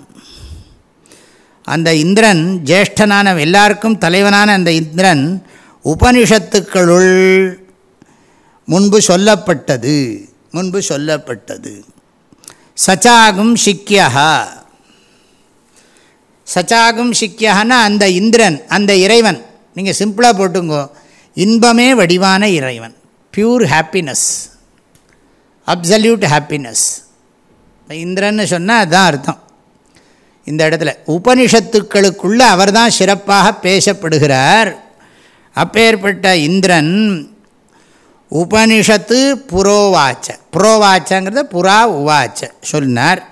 அந்த இந்திரன் ஜேஷ்டனான எல்லாருக்கும் தலைவனான அந்த இந்திரன் உபனிஷத்துக்களுள் முன்பு சொல்லப்பட்டது முன்பு சொல்லப்பட்டது. சச்சாகும் சிக்கியா சச்சாகும் சிக்கியன்னா அந்த இந்திரன் அந்த இறைவன். நீங்கள் சிம்பிளாக போட்டுங்கோ. இன்பமே வடிவான இறைவன். பியூர் ஹாப்பினஸ் அப்சல்யூட் ஹாப்பினஸ் இந்திரன்னு சொன்னால் அதுதான் அர்த்தம். இந்த இடத்துல உபனிஷத்துக்களுக்குள்ளே அவர் தான் சிறப்பாக பேசப்படுகிறார். அப்பேற்பட்ட இந்திரன் உபனிஷத்து புரோவாச்ச. புரோவாச்சங்கிறத புறா உவாச்ச சொன்னார்.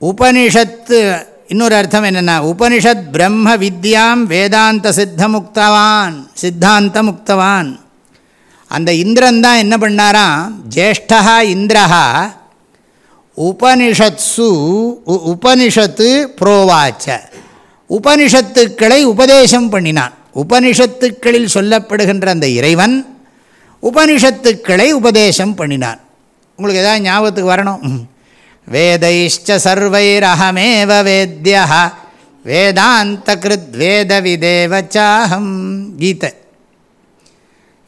உபனிஷத்து இன்னொரு அர்த்தம் என்னென்னா உபனிஷத் பிரம்ம வித்யாம் வேதாந்த சித்தமுக்தவான் சித்தாந்த முக்தவான் அந்த இந்திரன் தான் என்ன பண்ணாராம்? ஜேஷ்டா இந்திரஹா உபனிஷத்சு உபனிஷத்து புரோவாச்ச. உபனிஷத்துக்களை உபதேசம் பண்ணினான். உபனிஷத்துக்களில் சொல்லப்படுகின்ற அந்த இறைவன் உபனிஷத்துக்களை உபதேசம் பண்ணினான். உங்களுக்கு எதாவது ஞாபகத்துக்கு வரணும்? வேதைஷ்ட சர்வைரஹமேவ வேத்யா வேதாந்த கிருத் வேத விதேவச்சாகம் கீதை.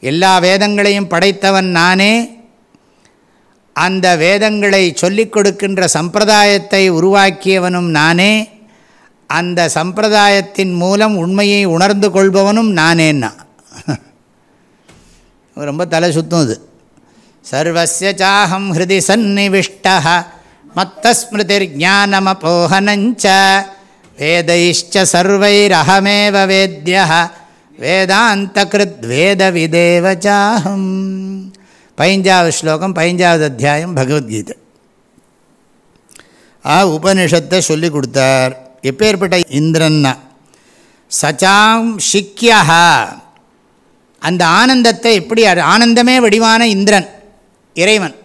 எல்லா வேதங்களையும் படைத்தவன் நானே. அந்த வேதங்களை சொல்லிக் கொடுக்கின்ற சம்பிரதாயத்தை உருவாக்கியவனும் நானே. அந்த சம்பிரதாயத்தின் மூலம் உண்மையை உணர்ந்து கொள்பவனும் நானேன்னா. ரொம்ப தலை சுத்தம் இது. சர்வசிய சாஹம் ஹிருதி சந்நிவிஷ்ட மத்தஸ்மிருதிர் ஜானமபோகனஞ்ச வேதைஷ்ட சர்வைரஹமேவ வேத்ய வேதாந்த கிருத் வேத விதேவச்சாஹம் பைஞ்சாவது ஸ்லோகம் பைஞ்சாவது அத்தியாயம் பகவத்கீதை ஆ உபனிஷத்தை சொல்லி கொடுத்தார் எப்பேற்பட்ட இந்திரன்னா சச்சாம் சிக்கியா அந்த ஆனந்தத்தை எப்படி ஆனந்தமே வடிவான இந்திரன் இறைவன்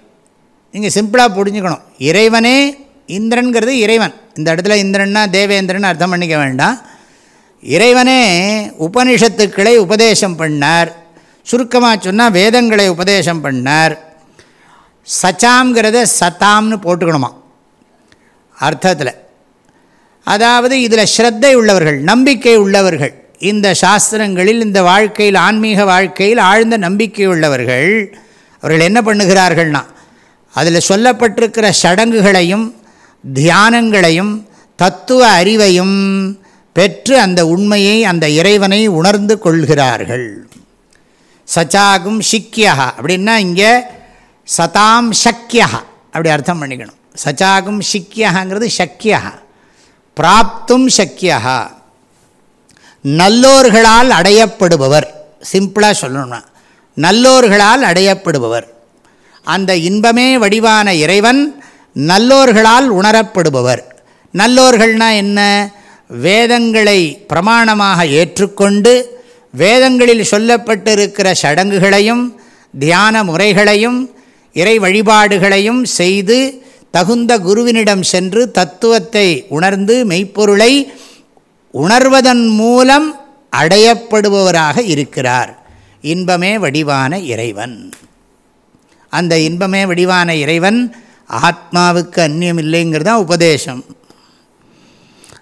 நீங்கள் சிம்பிளாக புரிஞ்சுக்கணும் இறைவனே இந்திரன்கிறது இறைவன் இந்த இடத்துல இந்திரன்னா தேவேந்திரன் அர்த்தம் பண்ணிக்க வேண்டாம் இறைவனே உபனிஷத்துக்களை உபதேசம் பண்ணார். சுருக்கமாக சொன்னால் வேதங்களை உபதேசம் பண்ணார். சச்சாம்ங்கிறத சத்தாம்னு போட்டுக்கணுமா? அர்த்தத்தில். அதாவது இதில் ஸ்ரத்தை உள்ளவர்கள் நம்பிக்கை உள்ளவர்கள் இந்த சாஸ்திரங்களில் இந்த வாழ்க்கையில் ஆன்மீக வாழ்க்கையில் ஆழ்ந்த நம்பிக்கை உள்ளவர்கள் அவர்கள் என்ன பண்ணுகிறார்கள்னா அதில் சொல்லப்பட்டிருக்கிற சடங்குகளையும் தியானங்களையும் தத்துவ அறிவையும் பெற்று அந்த உண்மையை அந்த இறைவனை உணர்ந்து கொள்கிறார்கள். சச்சாகும் சிக்கியா அப்படின்னா இங்கே சதாம் சக்கியா அப்படி அர்த்தம் பண்ணிக்கணும். சச்சாகும் சிக்கியங்கிறது சக்கியா பிராப்தும் சக்கியா நல்லோர்களால் அடையப்படுபவர். சிம்பிளாக சொல்லணும்னா நல்லோர்களால் அடையப்படுபவர். அந்த இன்பமே வடிவான இறைவன் நல்லோர்களால் உணரப்படுபவர். நல்லோர்கள்னால் என்ன? வேதங்களை பிரமாணமாக ஏற்றுக்கொண்டு வேதங்களில் சொல்லப்பட்டிருக்கிற சடங்குகளையும் தியான முறைகளையும் இறை வழிபாடுகளையும் செய்து தகுந்த குருவினிடம் சென்று தத்துவத்தை உணர்ந்து மெய்ப்பொருளை உணர்வதன் மூலம் அடையப்படுபவராக இருக்கிறார். இன்பமே வடிவான இறைவன். அந்த இன்பமே வடிவான இறைவன் ஆத்மாவுக்கு அந்நியம் இல்லைங்கிறது தான் உபதேசம்.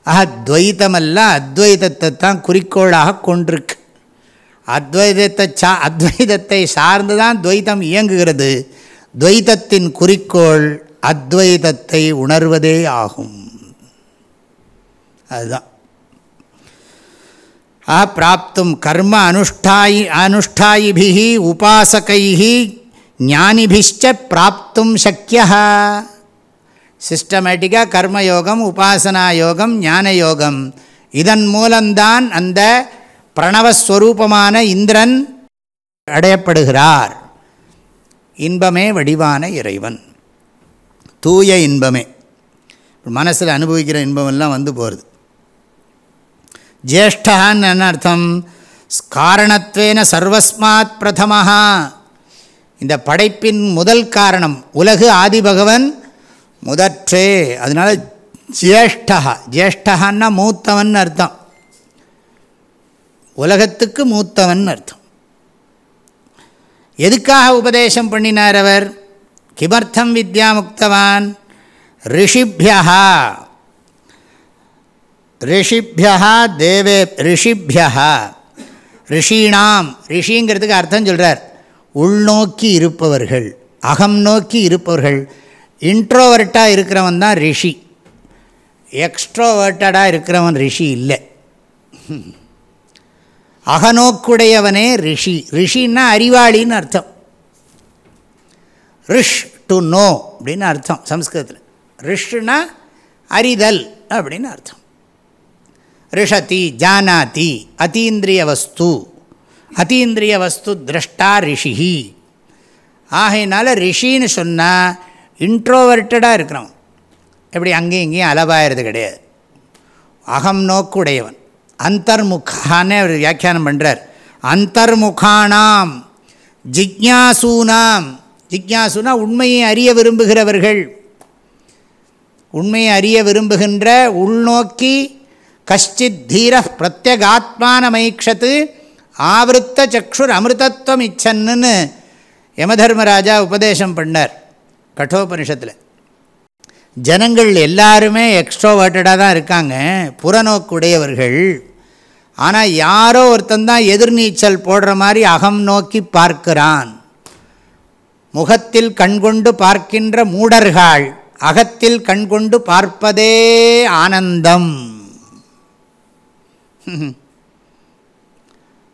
ஆக துவைத்தமல்ல அத்வைதத்தை தான் குறிக்கோளாக கொண்டிருக்கு. அத்வைதத்தை சா அத்வைதத்தை சார்ந்து தான் துவைத்தம் இயங்குகிறது. துவைத்தத்தின் குறிக்கோள் அத்வைதத்தை உணர்வதே ஆகும். அதுதான். ஆ பிராப்தும் கர்ம அனுஷ்டாயி அனுஷ்டாயிபிகி உபாசகைஹி ஞானிபிஷ்ட பிராப்தும் சக்கியா சிஸ்டமேட்டிக்காக கர்மயோகம் உபாசனா யோகம் ஞான யோகம் இதன் மூலம்தான் அந்த பிரணவஸ்வரூபமான இந்திரன் அடையப்படுகிறார். இன்பமே வடிவான இறைவன். தூய இன்பமே. மனசில் அனுபவிக்கிற இன்பமெல்லாம் வந்து போகிறது ஜேஷ்டான்னு என்ன அர்த்தம்? காரணத்வேன சர்வஸ்மாத் பிரதமஹா. இந்த படைப்பின் முதல் காரணம் உலகு ஆதிபகவன் முதற்றே. அதனால் ஜேஷ்டா ஜேஷ்டகான்னா மூத்தவன் அர்த்தம். உலகத்துக்கு மூத்தவன் அர்த்தம். எதுக்காக உபதேசம் பண்ணினார் அவர்? கிமர்த்தம் வித்யா முக்தவான் ரிஷிபியா ரிஷிபியா தேவே ரிஷிபியா ரிஷீணாம். ரிஷிங்கிறதுக்கு அர்த்தம் சொல்கிறார் உள்நோக்கி இருப்பவர்கள் அகம் நோக்கி இருப்பவர்கள் இன்ட்ரோவர்ட்டாக இருக்கிறவன் தான் ரிஷி. எக்ஸ்ட்ரோவர்ட்டடாக இருக்கிறவன் ரிஷி இல்லை. அகநோக்குடையவனே ரிஷி. ரிஷின்னா அறிவாளின்னு அர்த்தம். ரிஷ் டு நோ அப்படின்னு அர்த்தம் சம்ஸ்கிருதத்தில். ரிஷ்னா அறிதல் அப்படின்னு அர்த்தம். ரிஷதி ஜானாதி அதீந்திரிய வஸ்து. அதீந்திரிய வஸ்து திரஷ்டா ரிஷிஹி. ஆகையினால ரிஷின்னு சொன்னால் இன்ட்ரோவர்ட்டடாக இருக்கிறவன் எப்படி அங்கேயும் இங்கேயும் அலபாயிறது கிடையாது. அகம் நோக்குடையவன். அந்தர்முகான்னு அவர் வியாக்கியானம் பண்ணுறார் அந்தர்முகானாம் ஜிக்யாசூனாம். ஜிக்யாசுனா உண்மையை அறிய விரும்புகிறவர்கள். உண்மையை அறிய விரும்புகின்ற உள்நோக்கி கஷ்டித் தீர பிரத்யகாத்மானமைக்ஷத்து ஆவருத்த சக்ஷுர் அமிர்தத்வம் இச்சன்னு யமதர்மராஜா உபதேசம் பண்ணார். கட்டோபனிஷத்தில். ஜனங்கள் எல்லாருமே எக்ஸ்ட்ரோவர்ட்டடாக தான் இருக்காங்க. புறநோக்குடையவர்கள். ஆனால் யாரோ ஒருத்தன் தான் எதிர்நீச்சல் போடுற மாதிரி அகம் நோக்கி பார்க்கிறான். முகத்தில் கண்கொண்டு பார்க்கின்ற மூடர்கள் அகத்தில் கண்கொண்டு பார்ப்பதே ஆனந்தம்.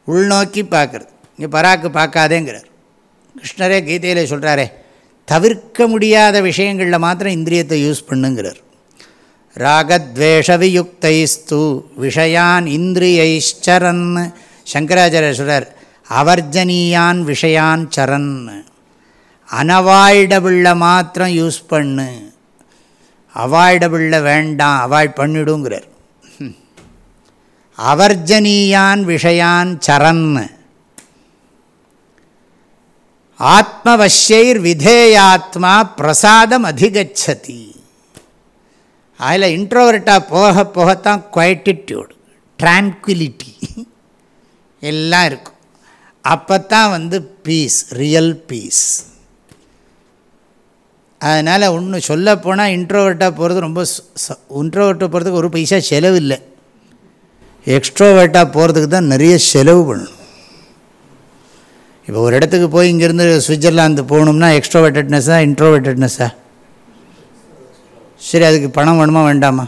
உள்நோக்கி பார்க்குறது. இங்கே பராக்கு பார்க்காதேங்கிறார். கிருஷ்ணரே கீதையில் சொல்கிறாரே தவிர்க்க முடியாத விஷயங்களில் மாத்திரம் இந்திரியத்தை யூஸ் பண்ணுங்கிறார். ராகத்வேஷவியுக்தைஸ்து விஷயான் இந்திரியைச்சரன் சங்கராச்சாரிய சொல்கிறார் அவர்ஜனீயான் விஷயான் சரன். அனவாய்டபிளில் மாத்திரம் யூஸ் பண்ணு. அவாய்டபிளில் வேண்டாம் அவாய்ட் பண்ணிடுங்கிறார். அவர்ஜனீயான் விஷயான் சரன். ஆத்மவசியர் விதேயாத்மா பிரசாதம் அதிகச்சதி அதில் இன்ட்ரோவர்ட்டாக போக போகத்தான் குவைட்டிடியூடு ட்ரான்குவிலிட்டி எல்லாம் இருக்கும். அப்போ தான் வந்து பீஸ் ரியல் பீஸ் அதனால் ஒன்று சொல்லப்போனால் இன்ட்ரோவர்ட்டாக போகிறது ரொம்ப இன்ட்ரோவர்ட்டாக போகிறதுக்கு ஒரு பைசா செலவு இல்லை. எக்ஸ்ட்ரோவர்ட்டாக போகிறதுக்கு தான் நிறைய செலவு பண்ணணும். இப்போ ஒரு இடத்துக்கு போய் இங்கேருந்து சுவிட்சர்லாந்து போகணும்னா எக்ஸ்ட்ரோவேட்டட்னஸ்ஸா இன்ட்ரோவேட்டட்னஸ்ஸா சரி அதுக்கு பணம் வேணுமா வேண்டாமா?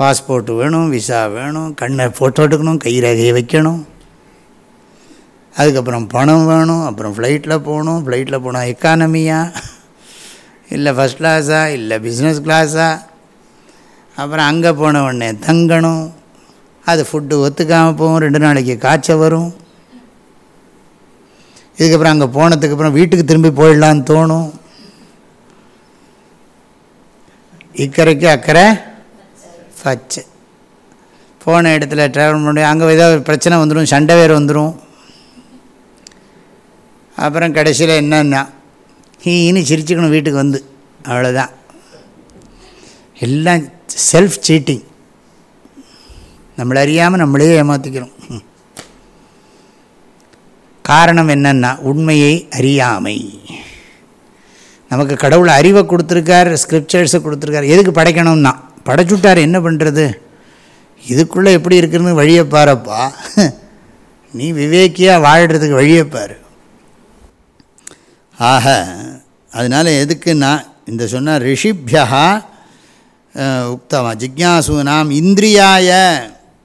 பாஸ்போர்ட்டு வேணும் விசா வேணும் கண்ணை ஃபோட்டோ எடுக்கணும் கை ரேகையை வைக்கணும். அதுக்கப்புறம் பணம் வேணும் அப்புறம் ஃப்ளைட்டில் போகணும் ஃப்ளைட்டில் போனால் எக்கானமியா இல்லை ஃபஸ்ட் கிளாஸா இல்லை பிஸ்னஸ் கிளாஸா அப்புறம் அங்கே போன உடனே தங்கணும். அது ஃபுட்டு ஒத்துக்காமல் போகும் ரெண்டு நாளைக்கு காய்ச்சல் வரும். இதுக்கப்புறம் அங்கே போனதுக்கப்புறம் வீட்டுக்கு திரும்பி போயிடலான்னு தோணும். இக்கரைக்கு அக்கறை பச்சை. போன இடத்துல ட்ராவல் பண்ண அங்கே ஏதாவது பிரச்சனை வந்துடும் சண்டை வேறு வந்துடும் அப்புறம் கடைசியில் என்னன்னா இனி சிரிச்சுக்கணும் வீட்டுக்கு வந்து. அவ்வளோதான் எல்லாம் செல்ஃப் சீட்டிங் நம்மளை அறியாமல் நம்மளே ஏமாற்றிக்கிறோம் காரணம் என்னென்னா உண்மையை அறியாமை. நமக்கு கடவுள் அறிவை கொடுத்துருக்கார் ஸ்கிரிப்சர்ஸை கொடுத்துருக்கார். எதுக்கு படைக்கணும்னா படைச்சுட்டார் என்ன பண்ணுறது இதுக்குள்ளே எப்படி இருக்குன்னு வழியை பாருப்பா. நீ விவேக்கியாக வாழ்கிறதுக்கு வழியை பாரு. ஆக அதனால் எதுக்குன்னா இந்த சொன்ன ரிஷிபியா உக்தவா ஜிக்யாசூனாம் இந்திரியாய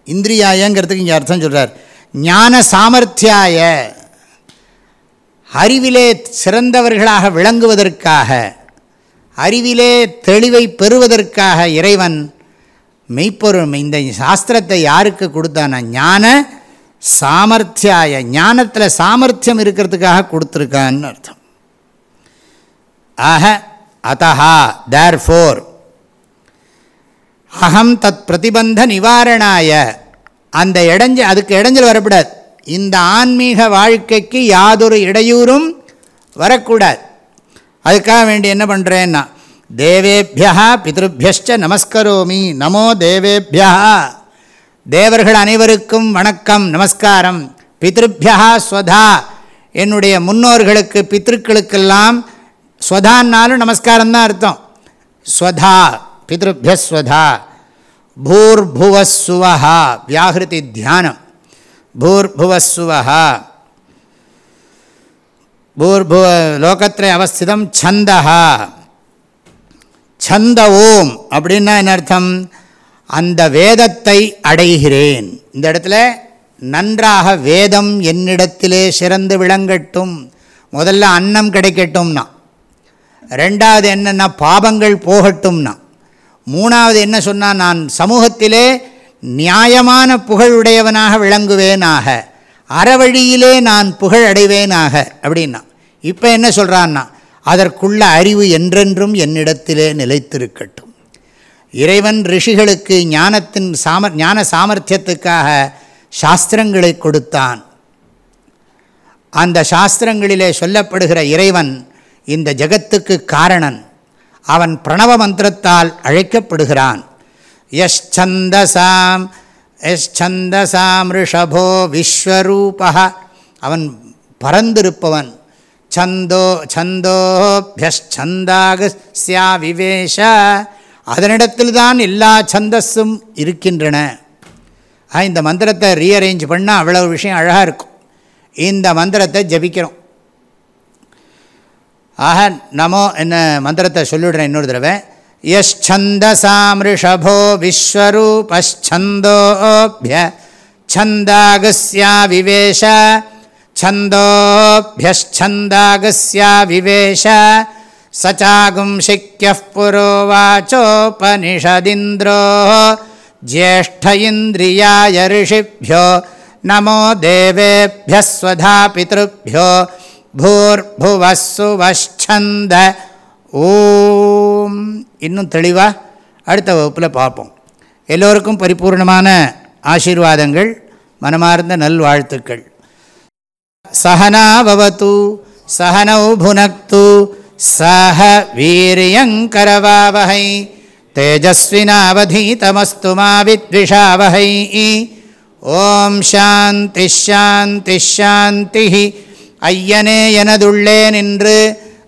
இந்திரியாயங்கிறதுக்கு இங்கே அர்த்தம் சொல்கிறார் ஞான சாமர்த்தியாய அறிவிலே சிறந்தவர்களாக விளங்குவதற்காக அறிவிலே தெளிவை பெறுவதற்காக இறைவன் மெய்ப்பொருள் இந்த சாஸ்திரத்தை யாருக்கு கொடுத்தானா ஞான சாமர்த்தியாய ஞானத்தில் சாமர்த்தியம் இருக்கிறதுக்காக கொடுத்துருக்கான்னு அர்த்தம். ஆக அத்தஹா தேர் ஃபோர் அகம் தத் பிரதிபந்த நிவாரணாய அந்த இடைஞ்ச அதுக்கு இடைஞ்சல் வரப்படாது இந்த ஆன்மீக வாழ்க்கைக்கு யாதொரு இடையூறும் வரக்கூடாது. அதுக்காக வேண்டி என்ன பண்ணுறேன்னா தேவேபியா பிதிருபியஷ்ட நமஸ்கரோமி நமோ தேவேபியா தேவர்கள் அனைவருக்கும் வணக்கம் நமஸ்காரம். பிதிருபியா ஸ்வதா. என்னுடைய முன்னோர்களுக்கு பித்திருக்களுக்கெல்லாம் ஸ்வதான்னாலும் நமஸ்காரம் தான் அர்த்தம். ஸ்வதா பிதிருபியஸ்வதா. பூர்புவஸ்வஹா வியாகிருதி தியானம். பூர்புவஸ்வஹா பூர்புவ லோகத்தில் அவஸ்திதம் சந்தஹா சந்த ஓம் அப்படின்னா என்ன அர்த்தம்? அந்த வேதத்தை அடைகிறேன். இந்த இடத்துல நன்றாக வேதம் என்னிடத்திலே சிறந்து விளங்கட்டும். முதல்ல அன்னம் கிடைக்கட்டும்னா. ரெண்டாவது என்னென்னா பாபங்கள் போகட்டும்னா. மூணாவது என்ன சொன்னால் நான் சமூகத்திலே நியாயமான புகழுடையவனாக விளங்குவேனாக. அறவழியிலே நான் புகழ் அடைவேனாக. அப்படின்னா இப்போ என்ன சொல்கிறான்னா அதற்குள்ள அறிவு என்றென்றும் என்னிடத்திலே நிலைத்திருக்கட்டும். இறைவன் ரிஷிகளுக்கு ஞானத்தின் சாமர் ஞான சாமர்த்தியத்துக்காக சாஸ்திரங்களை கொடுத்தான். அந்த சாஸ்திரங்களிலே சொல்லப்படுகிற இறைவன் இந்த ஜகத்துக்கு காரணன். அவன் பிரணவ மந்திரத்தால் அழைக்கப்படுகிறான். யந்தசாம் யந்தசாம் ரிஷபோ விஸ்வரூபா அவன் பறந்திருப்பவன். சந்தோ சந்தோபியந்தா விவேஷ. அதனிடத்தில்தான் எல்லா சந்தஸும் இருக்கின்றன. இந்த மந்திரத்தை ரீஅரேஞ்ச் பண்ணால் அவ்வளவு விஷயம் அழகாக இருக்கும். இந்த மந்திரத்தை ஜபிக்கிறோம். ஆக நமோ என்ன மந்திரத்தை சொல்லிவிடுறேன் இன்னொரு தடவை. यश्छन्दसामृषभो विश्वरूपश्छन्दोभ्य छन्दागस्याविवेश छन्दोभ्यश्चन्दागस्याविवेश स चागुंशिक्यः पुरोवाचोपनिषदिन्द्रो ज्येष्ठ इन्द्रियाय ऋषिभ्यो नमो देवेभ्यः स्वधापितृभ्यो भूर्भुवः सुवश्छन्द ஓம். இன்னும் தெளிவாக அடுத்த வகுப்பில் பார்ப்போம். எல்லோருக்கும் பரிபூர்ணமான ஆசீர்வாதங்கள் மனமார்ந்த நல்வாழ்த்துக்கள். சகனாபவத்து சகனௌ புனக்து சஹ வீரியங்கரவாவகை தேஜஸ்வினாவதீதமஸ்து மாவித்விஷாவகை ஓம் சாந்தி ஷாந்தி ஷாந்தி ஐயனே எனதுள்ளே நின்று